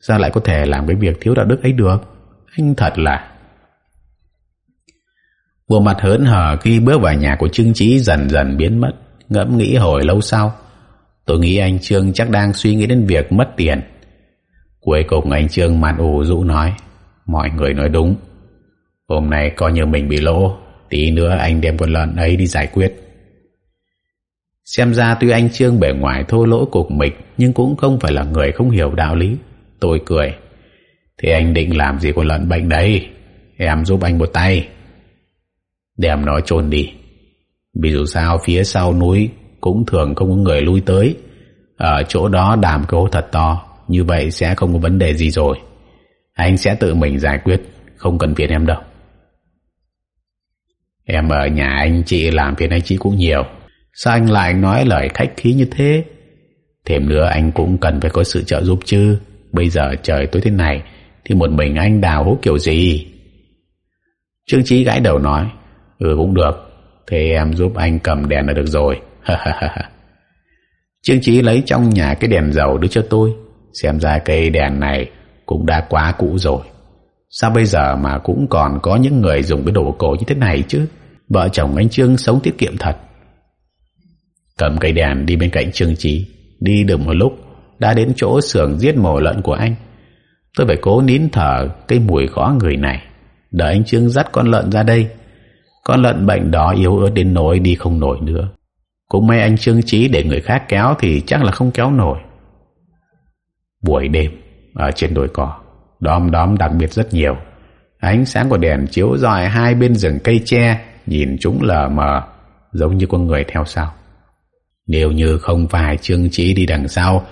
Sao lại có thể làm cái việc thiếu đạo đức ấy được? Anh thật là bộ mặt hớn hở khi bước vào nhà của trương trí dần dần biến mất. Ngẫm nghĩ hồi lâu sau, tôi nghĩ anh trương chắc đang suy nghĩ đến việc mất tiền. Cuối cùng anh trương mặt ủ rũ nói, mọi người nói đúng. Hôm nay coi như mình bị lỗ, tí nữa anh đem con lợn ấy đi giải quyết. Xem ra tuy anh trương bề ngoài thô lỗ cục mịch, nhưng cũng không phải là người không hiểu đạo lý. Tôi cười, thế anh định làm gì con lợn bệnh đấy em giúp anh một tay đem nó chôn đi. Vì dù sao, phía sau núi cũng thường không có người lui tới. Ở chỗ đó đàm cái hố thật to, như vậy sẽ không có vấn đề gì rồi. Anh sẽ tự mình giải quyết, không cần phiền em đâu. Em ở nhà anh, chị làm phiền anh chị cũng nhiều. Sao anh lại nói lời khách khí như thế? Thêm nữa anh cũng cần phải có sự trợ giúp chứ. Bây giờ trời tối thế này, thì một mình anh đào hố kiểu gì? Trương trí gãi đầu nói ừ cũng được. Thế em giúp anh cầm đèn là được rồi. Trương trí lấy trong nhà cái đèn dầu đưa cho tôi. Xem ra cây đèn này cũng đã quá cũ rồi. Sao bây giờ mà cũng còn có những người dùng cái đồ cổ như thế này chứ? Vợ chồng anh trương sống tiết kiệm thật. Cầm cây đèn đi bên cạnh trương trí đi được một lúc, đã đến chỗ xưởng giết mổ lợn của anh. Tôi phải cố nín thở cái mùi khó người này. Đợi anh trương dắt con lợn ra đây con lợn bệnh đó yếu ớt đến nỗi đi không nổi nữa. Cũng may anh trương trí để người khác kéo thì chắc là không kéo nổi. Buổi đêm, ở trên đồi cỏ, đom đóm đặc biệt rất nhiều. Ánh sáng của đèn chiếu rọi hai bên rừng cây tre, nhìn chúng lờ mờ, giống như con người theo sau. Nếu như không phải trương trí đi đằng sau,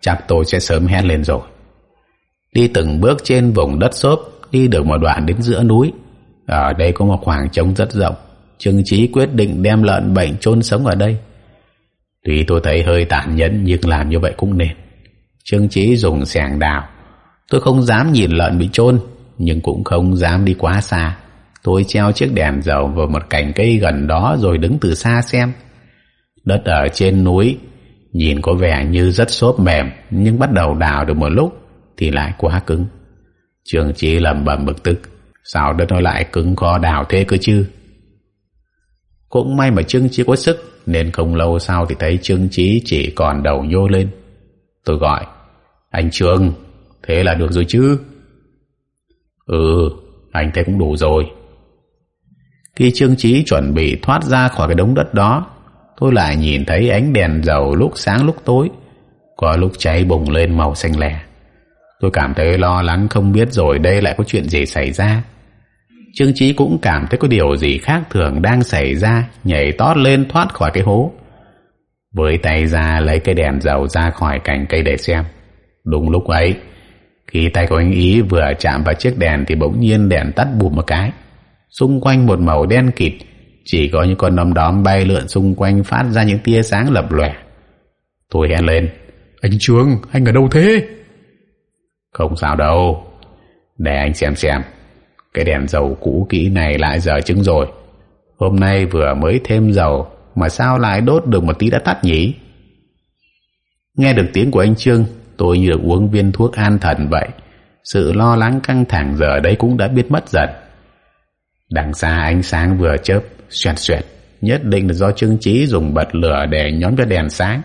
chắc tôi sẽ sớm hét lên rồi. Đi từng bước trên vùng đất xốp, đi được một đoạn đến giữa núi ở đây có một khoảng trống rất rộng. Trương trí quyết định đem lợn bệnh chôn sống ở đây. Tuy tôi thấy hơi tàn nhẫn, nhưng làm như vậy cũng nên. Trương trí dùng xẻng đào. Tôi không dám nhìn lợn bị chôn, nhưng cũng không dám đi quá xa. Tôi treo chiếc đèn dầu vào một cành cây gần đó rồi đứng từ xa xem. Đất ở trên núi, nhìn có vẻ như rất xốp mềm, nhưng bắt đầu đào được một lúc thì lại quá cứng. Trường trí lầm bầm bực tức sao đất nó lại cứng co đào thế cơ chứ? Cũng may mà trương chí có sức, nên không lâu sau thì thấy trương chí chỉ còn đầu nhô lên. Tôi gọi, Anh Trương, Thế là được rồi chứ? Ừ Anh thấy cũng đủ rồi. Khi Trương chí chuẩn bị thoát ra khỏi cái đống đất đó, Tôi lại nhìn thấy ánh đèn dầu lúc sáng lúc tối. Có lúc cháy bùng lên màu xanh lè. Tôi cảm thấy lo lắng không biết rồi đây lại có chuyện gì xảy ra. Trương Trí cũng cảm thấy có điều gì khác thường đang xảy ra Nhảy tót lên thoát khỏi cái hố. Với tay ra lấy cây đèn dầu ra khỏi cành cây để xem. Đúng lúc ấy Khi tay của anh Ý vừa chạm vào chiếc đèn Thì bỗng nhiên đèn tắt bùm một cái. Xung quanh một màu đen kịt Chỉ có những con nấm đóm bay lượn xung quanh Phát ra những tia sáng lập lòe. Tôi hét lên Anh Trương, anh ở đâu thế? Không sao đâu Để anh xem xem Cái đèn dầu cũ kỹ này lại giờ chứng rồi Hôm nay vừa mới thêm dầu mà sao lại đốt được một tí đã tắt nhỉ? Nghe được tiếng của anh Trương, tôi như được uống viên thuốc an thần vậy. Sự lo lắng căng thẳng giờ đây cũng đã biết mất dần. Đằng xa ánh sáng vừa chớp, xoẹt xoẹt, nhất định là do Trương Chí dùng bật lửa để nhóm cho đèn sáng.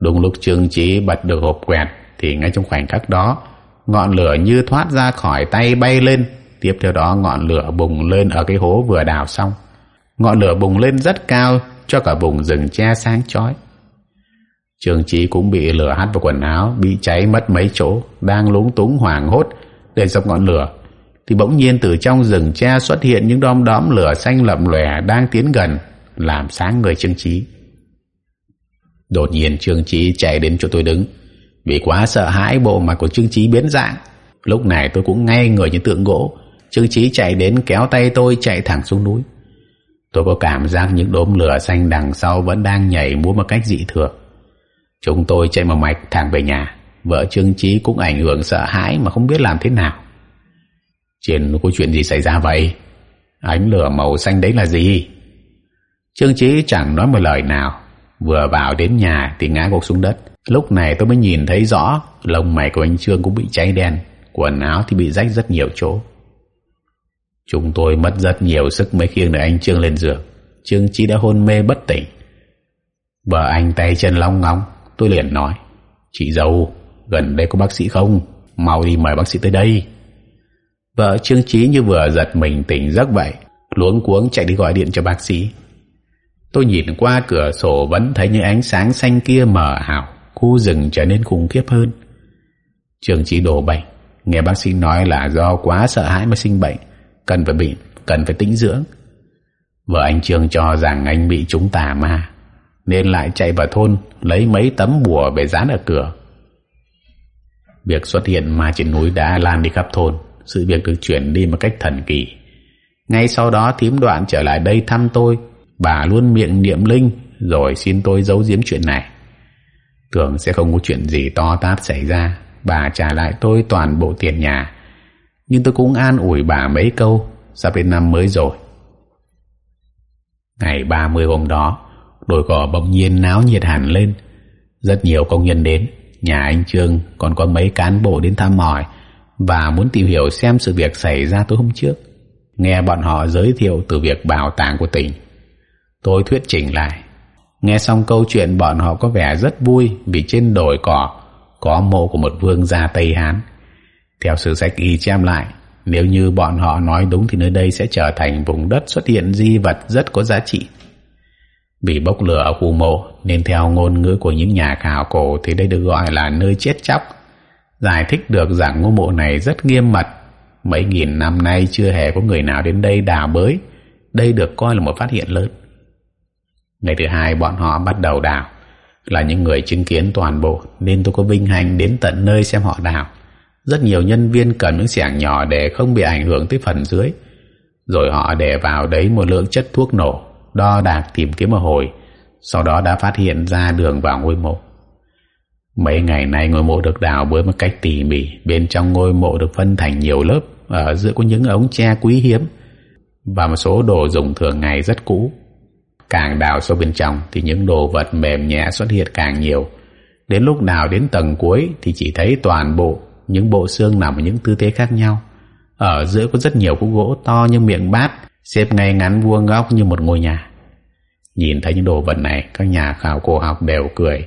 Đúng lúc Trương Chí bật được hộp quẹt, thì ngay trong khoảnh khắc đó, ngọn lửa như thoát ra khỏi tay bay lên, tiếp theo đó ngọn lửa bùng lên ở cái hố vừa đào xong. Ngọn lửa bùng lên rất cao cho cả vùng rừng che sáng chói. Trường trí cũng bị lửa hắt vào quần áo bị cháy mất mấy chỗ đang lúng túng hoảng hốt để dập ngọn lửa. Thì bỗng nhiên từ trong rừng tre xuất hiện những đom đóm lửa xanh lậm lòe đang tiến gần làm sáng người trương trí đột nhiên trương trí chạy đến chỗ tôi đứng vì quá sợ hãi bộ mặt của trương chí biến dạng, lúc này tôi cũng ngay người như tượng gỗ trương chí chạy đến kéo tay tôi chạy thẳng xuống núi Tôi có cảm giác những đốm lửa xanh đằng sau vẫn đang nhảy múa một cách dị thường. Chúng tôi chạy một mạch thẳng về nhà. Vợ Trương chí cũng ảnh hưởng sợ hãi mà không biết làm thế nào. Trên có chuyện gì xảy ra vậy? Ánh lửa màu xanh đấy là gì? Trương chí chẳng nói một lời nào. Vừa vào đến nhà thì ngã gục xuống đất. Lúc này tôi mới nhìn thấy rõ lông mày của anh Trương cũng bị cháy đen. Quần áo thì bị rách rất nhiều chỗ. Chúng tôi mất rất nhiều sức mới khiêng được anh Trương lên giường. Trương Chí đã hôn mê bất tỉnh. Vợ anh tay chân long ngóng, tôi liền nói. Chị dâu, gần đây có bác sĩ không? Mau đi mời bác sĩ tới đây. Vợ Trương Chí như vừa giật mình tỉnh giấc vậy, luống cuống chạy đi gọi điện cho bác sĩ. Tôi nhìn qua cửa sổ vẫn thấy những ánh sáng xanh kia mờ ảo, khu rừng trở nên khủng khiếp hơn. trường chỉ đổ bệnh, nghe bác sĩ nói là do quá sợ hãi mà sinh bệnh cần phải bị cần phải tĩnh dưỡng. Vợ anh trường cho rằng anh bị trúng tà ma nên lại chạy vào thôn lấy mấy tấm bùa về dán ở cửa. Việc xuất hiện ma trên núi đã lan đi khắp thôn sự việc được chuyển đi một cách thần kỳ. Ngay sau đó thím đoạn trở lại đây thăm tôi bà luôn miệng niệm linh, rồi xin tôi giấu giếm chuyện này. Tưởng sẽ không có chuyện gì to tát xảy ra, bà trả lại tôi toàn bộ tiền nhà. Nhưng tôi cũng an ủi bà mấy câu, sắp đến năm mới rồi. Ngày ba mươi hôm đó, đồi cỏ bỗng nhiên náo nhiệt hẳn lên. Rất nhiều công nhân đến, nhà anh Trương còn có mấy cán bộ đến thăm hỏi và muốn tìm hiểu xem sự việc xảy ra tối hôm trước. Nghe bọn họ giới thiệu từ việc bảo tàng của tỉnh tôi thuyết trình lại nghe xong câu chuyện bọn họ có vẻ rất vui vì trên đồi cỏ có mộ của một vương gia Tây Hán theo sử sách y chép lại, nếu như bọn họ nói đúng thì nơi đây sẽ trở thành vùng đất xuất hiện di vật rất có giá trị. Vì bốc lửa ở khu mộ nên theo ngôn ngữ của những nhà khảo cổ thì đây được gọi là nơi chết chóc. Giải thích được rằng ngôi mộ này rất nghiêm mật. Mấy nghìn năm nay chưa hề có người nào đến đây đào bới. Đây được coi là một phát hiện lớn. Ngày thứ hai bọn họ bắt đầu đào. Là những người chứng kiến toàn bộ nên tôi có vinh hành đến tận nơi xem họ đào. Rất nhiều nhân viên cần những xẻng nhỏ để không bị ảnh hưởng tới phần dưới. Rồi họ để vào đấy một lượng chất thuốc nổ, đo đạc tìm kiếm một hồi, sau đó đã phát hiện ra đường vào ngôi mộ. Mấy ngày nay ngôi mộ được đào với một cách tỉ mỉ, bên trong ngôi mộ được phân thành nhiều lớp, ở giữa có những ống tre quý hiếm và một số đồ dùng thường ngày rất cũ. Càng đào sâu bên trong thì những đồ vật mềm nhẹ xuất hiện càng nhiều. Đến lúc nào đến tầng cuối thì chỉ thấy toàn bộ những bộ xương nằm ở những tư thế khác nhau. Ở giữa có rất nhiều khúc gỗ to như miệng bát, xếp ngay ngắn vuông góc như một ngôi nhà. Nhìn thấy những đồ vật này, các nhà khảo cổ học đều cười.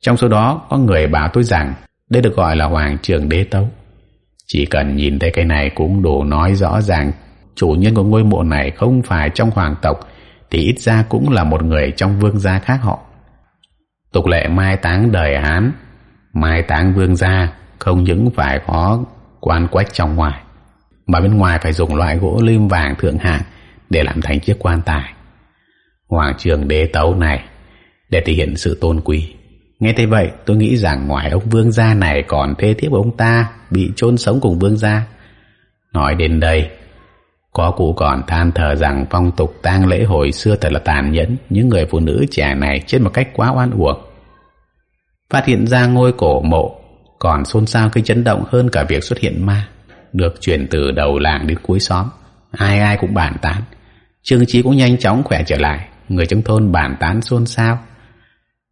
trong số đó có người bảo tôi rằng đây được gọi là hoàng trường đế tấu chỉ cần nhìn thấy cái này cũng đủ nói rõ ràng chủ nhân của ngôi mộ này không phải trong hoàng tộc thì ít ra cũng là một người trong vương gia khác họ. Tục lệ mai táng đời hán, mai táng vương gia không những phải có quan quách trong ngoài, mà bên ngoài phải dùng loại gỗ lim vàng thượng hạng để làm thành chiếc quan tài. Hoàng trường đế tấu này để thể hiện sự tôn quý. Nghe thấy vậy, tôi nghĩ rằng ngoài ông vương gia này còn thê thiếp ông ta bị chôn sống cùng vương gia. Nói đến đây có cụ còn than thở rằng phong tục tang lễ hồi xưa thật là tàn nhẫn. Những người phụ nữ trẻ này chết một cách quá oan uổng. Phát hiện ra ngôi cổ mộ, còn xôn xao cái chấn động hơn cả việc xuất hiện ma. Được truyền từ đầu làng đến cuối xóm, ai ai cũng bàn tán. Trương chí cũng nhanh chóng khỏe trở lại, người trong thôn bàn tán xôn xao.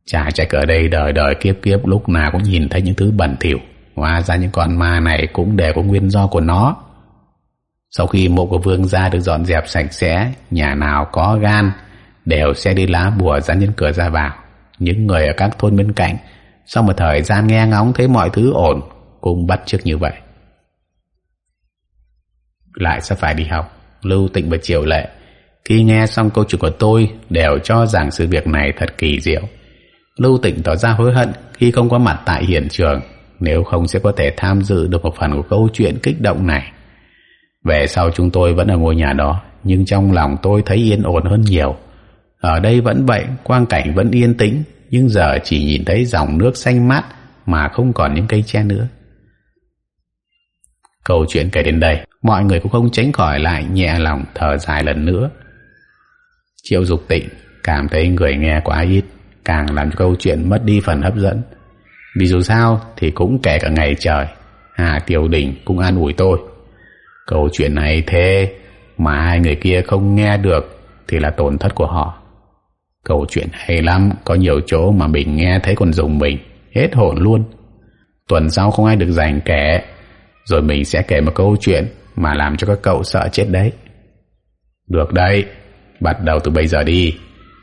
Chả chạy ở đây đời đời kiếp kiếp, lúc nào cũng nhìn thấy những thứ bẩn thỉu. Hóa ra những con ma này cũng đều có nguyên do của nó sau khi mộ của vương gia được dọn dẹp sạch sẽ, nhà nào có gan đều sẽ đi lá bùa dán trên cửa ra vào. Những người ở các thôn bên cạnh sau một thời gian nghe ngóng thấy mọi thứ ổn cũng bắt chước như vậy. Lại sẽ phải đi học, lưu tịnh và triều lệ. Khi nghe xong câu chuyện của tôi đều cho rằng sự việc này thật kỳ diệu. Lưu tịnh tỏ ra hối hận khi không có mặt tại hiện trường, nếu không sẽ có thể tham dự được một phần của câu chuyện kích động này về sau chúng tôi vẫn ở ngôi nhà đó, nhưng trong lòng tôi thấy yên ổn hơn nhiều. Ở đây vẫn vậy, quang cảnh vẫn yên tĩnh, nhưng giờ chỉ nhìn thấy dòng nước xanh mát mà không còn những cây tre nữa. Câu chuyện kể đến đây, mọi người cũng không tránh khỏi lại nhẹ lòng thở dài lần nữa. Triệu dục tịnh cảm thấy người nghe quá ít, càng làm cho câu chuyện mất đi phần hấp dẫn. Vì dù sao thì cũng kể cả ngày trời, hà tiểu đình cũng an ủi tôi câu chuyện này thế mà hai người kia không nghe được thì là tổn thất của họ. Câu chuyện hay lắm, có nhiều chỗ mà mình nghe thấy còn dùng mình, hết hồn luôn. Tuần sau không ai được dành kể rồi mình sẽ kể một câu chuyện mà làm cho các cậu sợ chết đấy. Được đấy, bắt đầu từ bây giờ đi.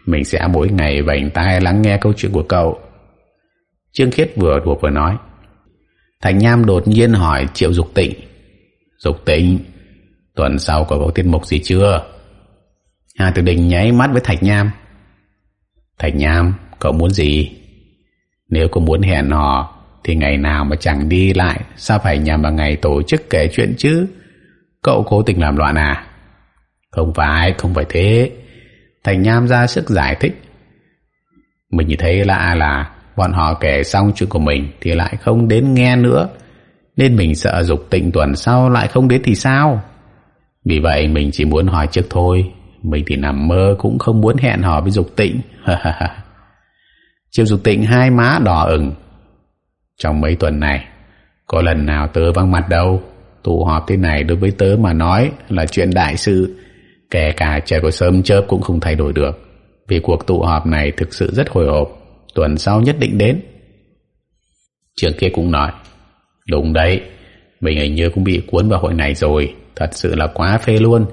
Mình sẽ mỗi ngày vành tai lắng nghe câu chuyện của cậu. Trương khiết vừa đùa vừa nói. Thành nham đột nhiên hỏi triệu dục tịnh dục tịnh tuần sau có có tiết mục gì chưa? Hà tử đình nháy mắt với thạch nham. Thạch nham, cậu muốn gì? Nếu cậu muốn hẹn hò, thì ngày nào mà chẳng đi lại, sao phải nhằm vào ngày tổ chức kể chuyện chứ? Cậu cố tình làm loạn à? Không phải không phải thế. Thạch nham ra sức giải thích. Mình như thấy lạ là bọn họ kể xong chuyện của mình thì lại không đến nghe nữa nên mình sợ dục tịnh tuần sau lại không đến thì sao? Vì vậy mình chỉ muốn hỏi trước thôi. Mình thì nằm mơ cũng không muốn hẹn hò với dục tịnh. Chiều dục tịnh hai má đỏ ửng. Trong mấy tuần này, có lần nào tớ vắng mặt đâu? Tụ họp thế này đối với tớ mà nói là chuyện đại sự. Kể cả trời có sớm chớp cũng không thay đổi được. Vì cuộc tụ họp này thực sự rất hồi hộp. Tuần sau nhất định đến. Trường kia cũng nói đúng đấy. Mình hình như cũng bị cuốn vào hội này rồi. Thật sự là quá phê luôn.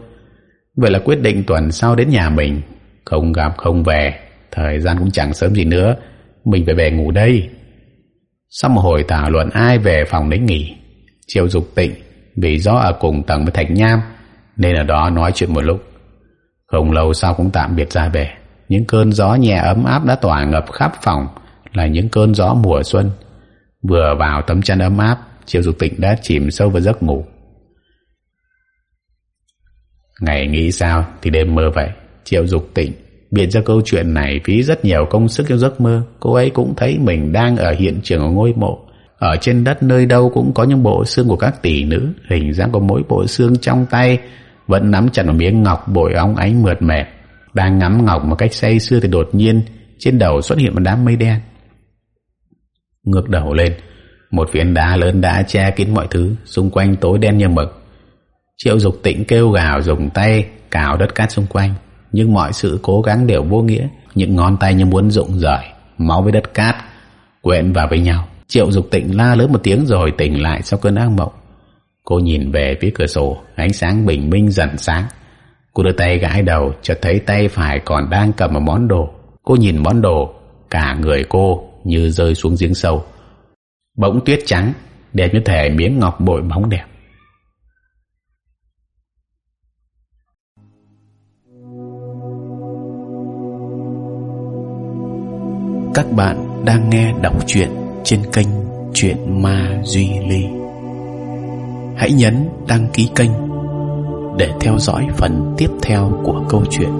Vậy là quyết định tuần sau đến nhà mình. Không gặp, không về. Thời gian cũng chẳng sớm gì nữa. Mình phải về ngủ đây. Sau một hồi thảo luận, ai về phòng đấy nghỉ? Chiều dục tịnh, vì do ở cùng tầng với thạch nham, nên ở đó nói chuyện một lúc. Không lâu sau cũng tạm biệt ra về. Những cơn gió nhẹ ấm áp đã tỏa ngập khắp phòng, là những cơn gió mùa xuân vừa vào tấm chăn ấm áp, triệu dục tịnh đã chìm sâu vào giấc ngủ. Ngày nghĩ sao thì đêm mơ vậy? Triệu dục tịnh biết ra câu chuyện này phí rất nhiều công sức cho giấc mơ. Cô ấy cũng thấy mình đang ở hiện trường ở ngôi mộ. Ở trên đất nơi đâu cũng có những bộ xương của các tỷ nữ. Hình dáng của mỗi bộ xương trong tay vẫn nắm chặt một miếng ngọc bội óng ánh mượt mệt đang ngắm ngọc một cách say sưa thì đột nhiên trên đầu xuất hiện một đám mây đen ngược đầu lên. Một phiến đá lớn đã che kín mọi thứ, xung quanh tối đen như mực. Triệu dục tĩnh kêu gào dùng tay cào đất cát xung quanh, nhưng mọi sự cố gắng đều vô nghĩa. Những ngón tay như muốn rụng rời, máu với đất cát quện vào với nhau. Triệu dục tịnh la lớn một tiếng rồi tỉnh lại sau cơn ác mộng. Cô nhìn về phía cửa sổ, ánh sáng bình minh dần sáng. Cô đưa tay gãi đầu, chợt thấy tay phải còn đang cầm một món đồ. Cô nhìn món đồ, cả người cô như rơi xuống giếng sâu. Bỗng tuyết trắng đẹp như thể miếng ngọc bội bóng đẹp. Các bạn đang nghe đọc truyện trên kênh truyện ma duy ly. Hãy nhấn đăng ký kênh để theo dõi phần tiếp theo của câu chuyện.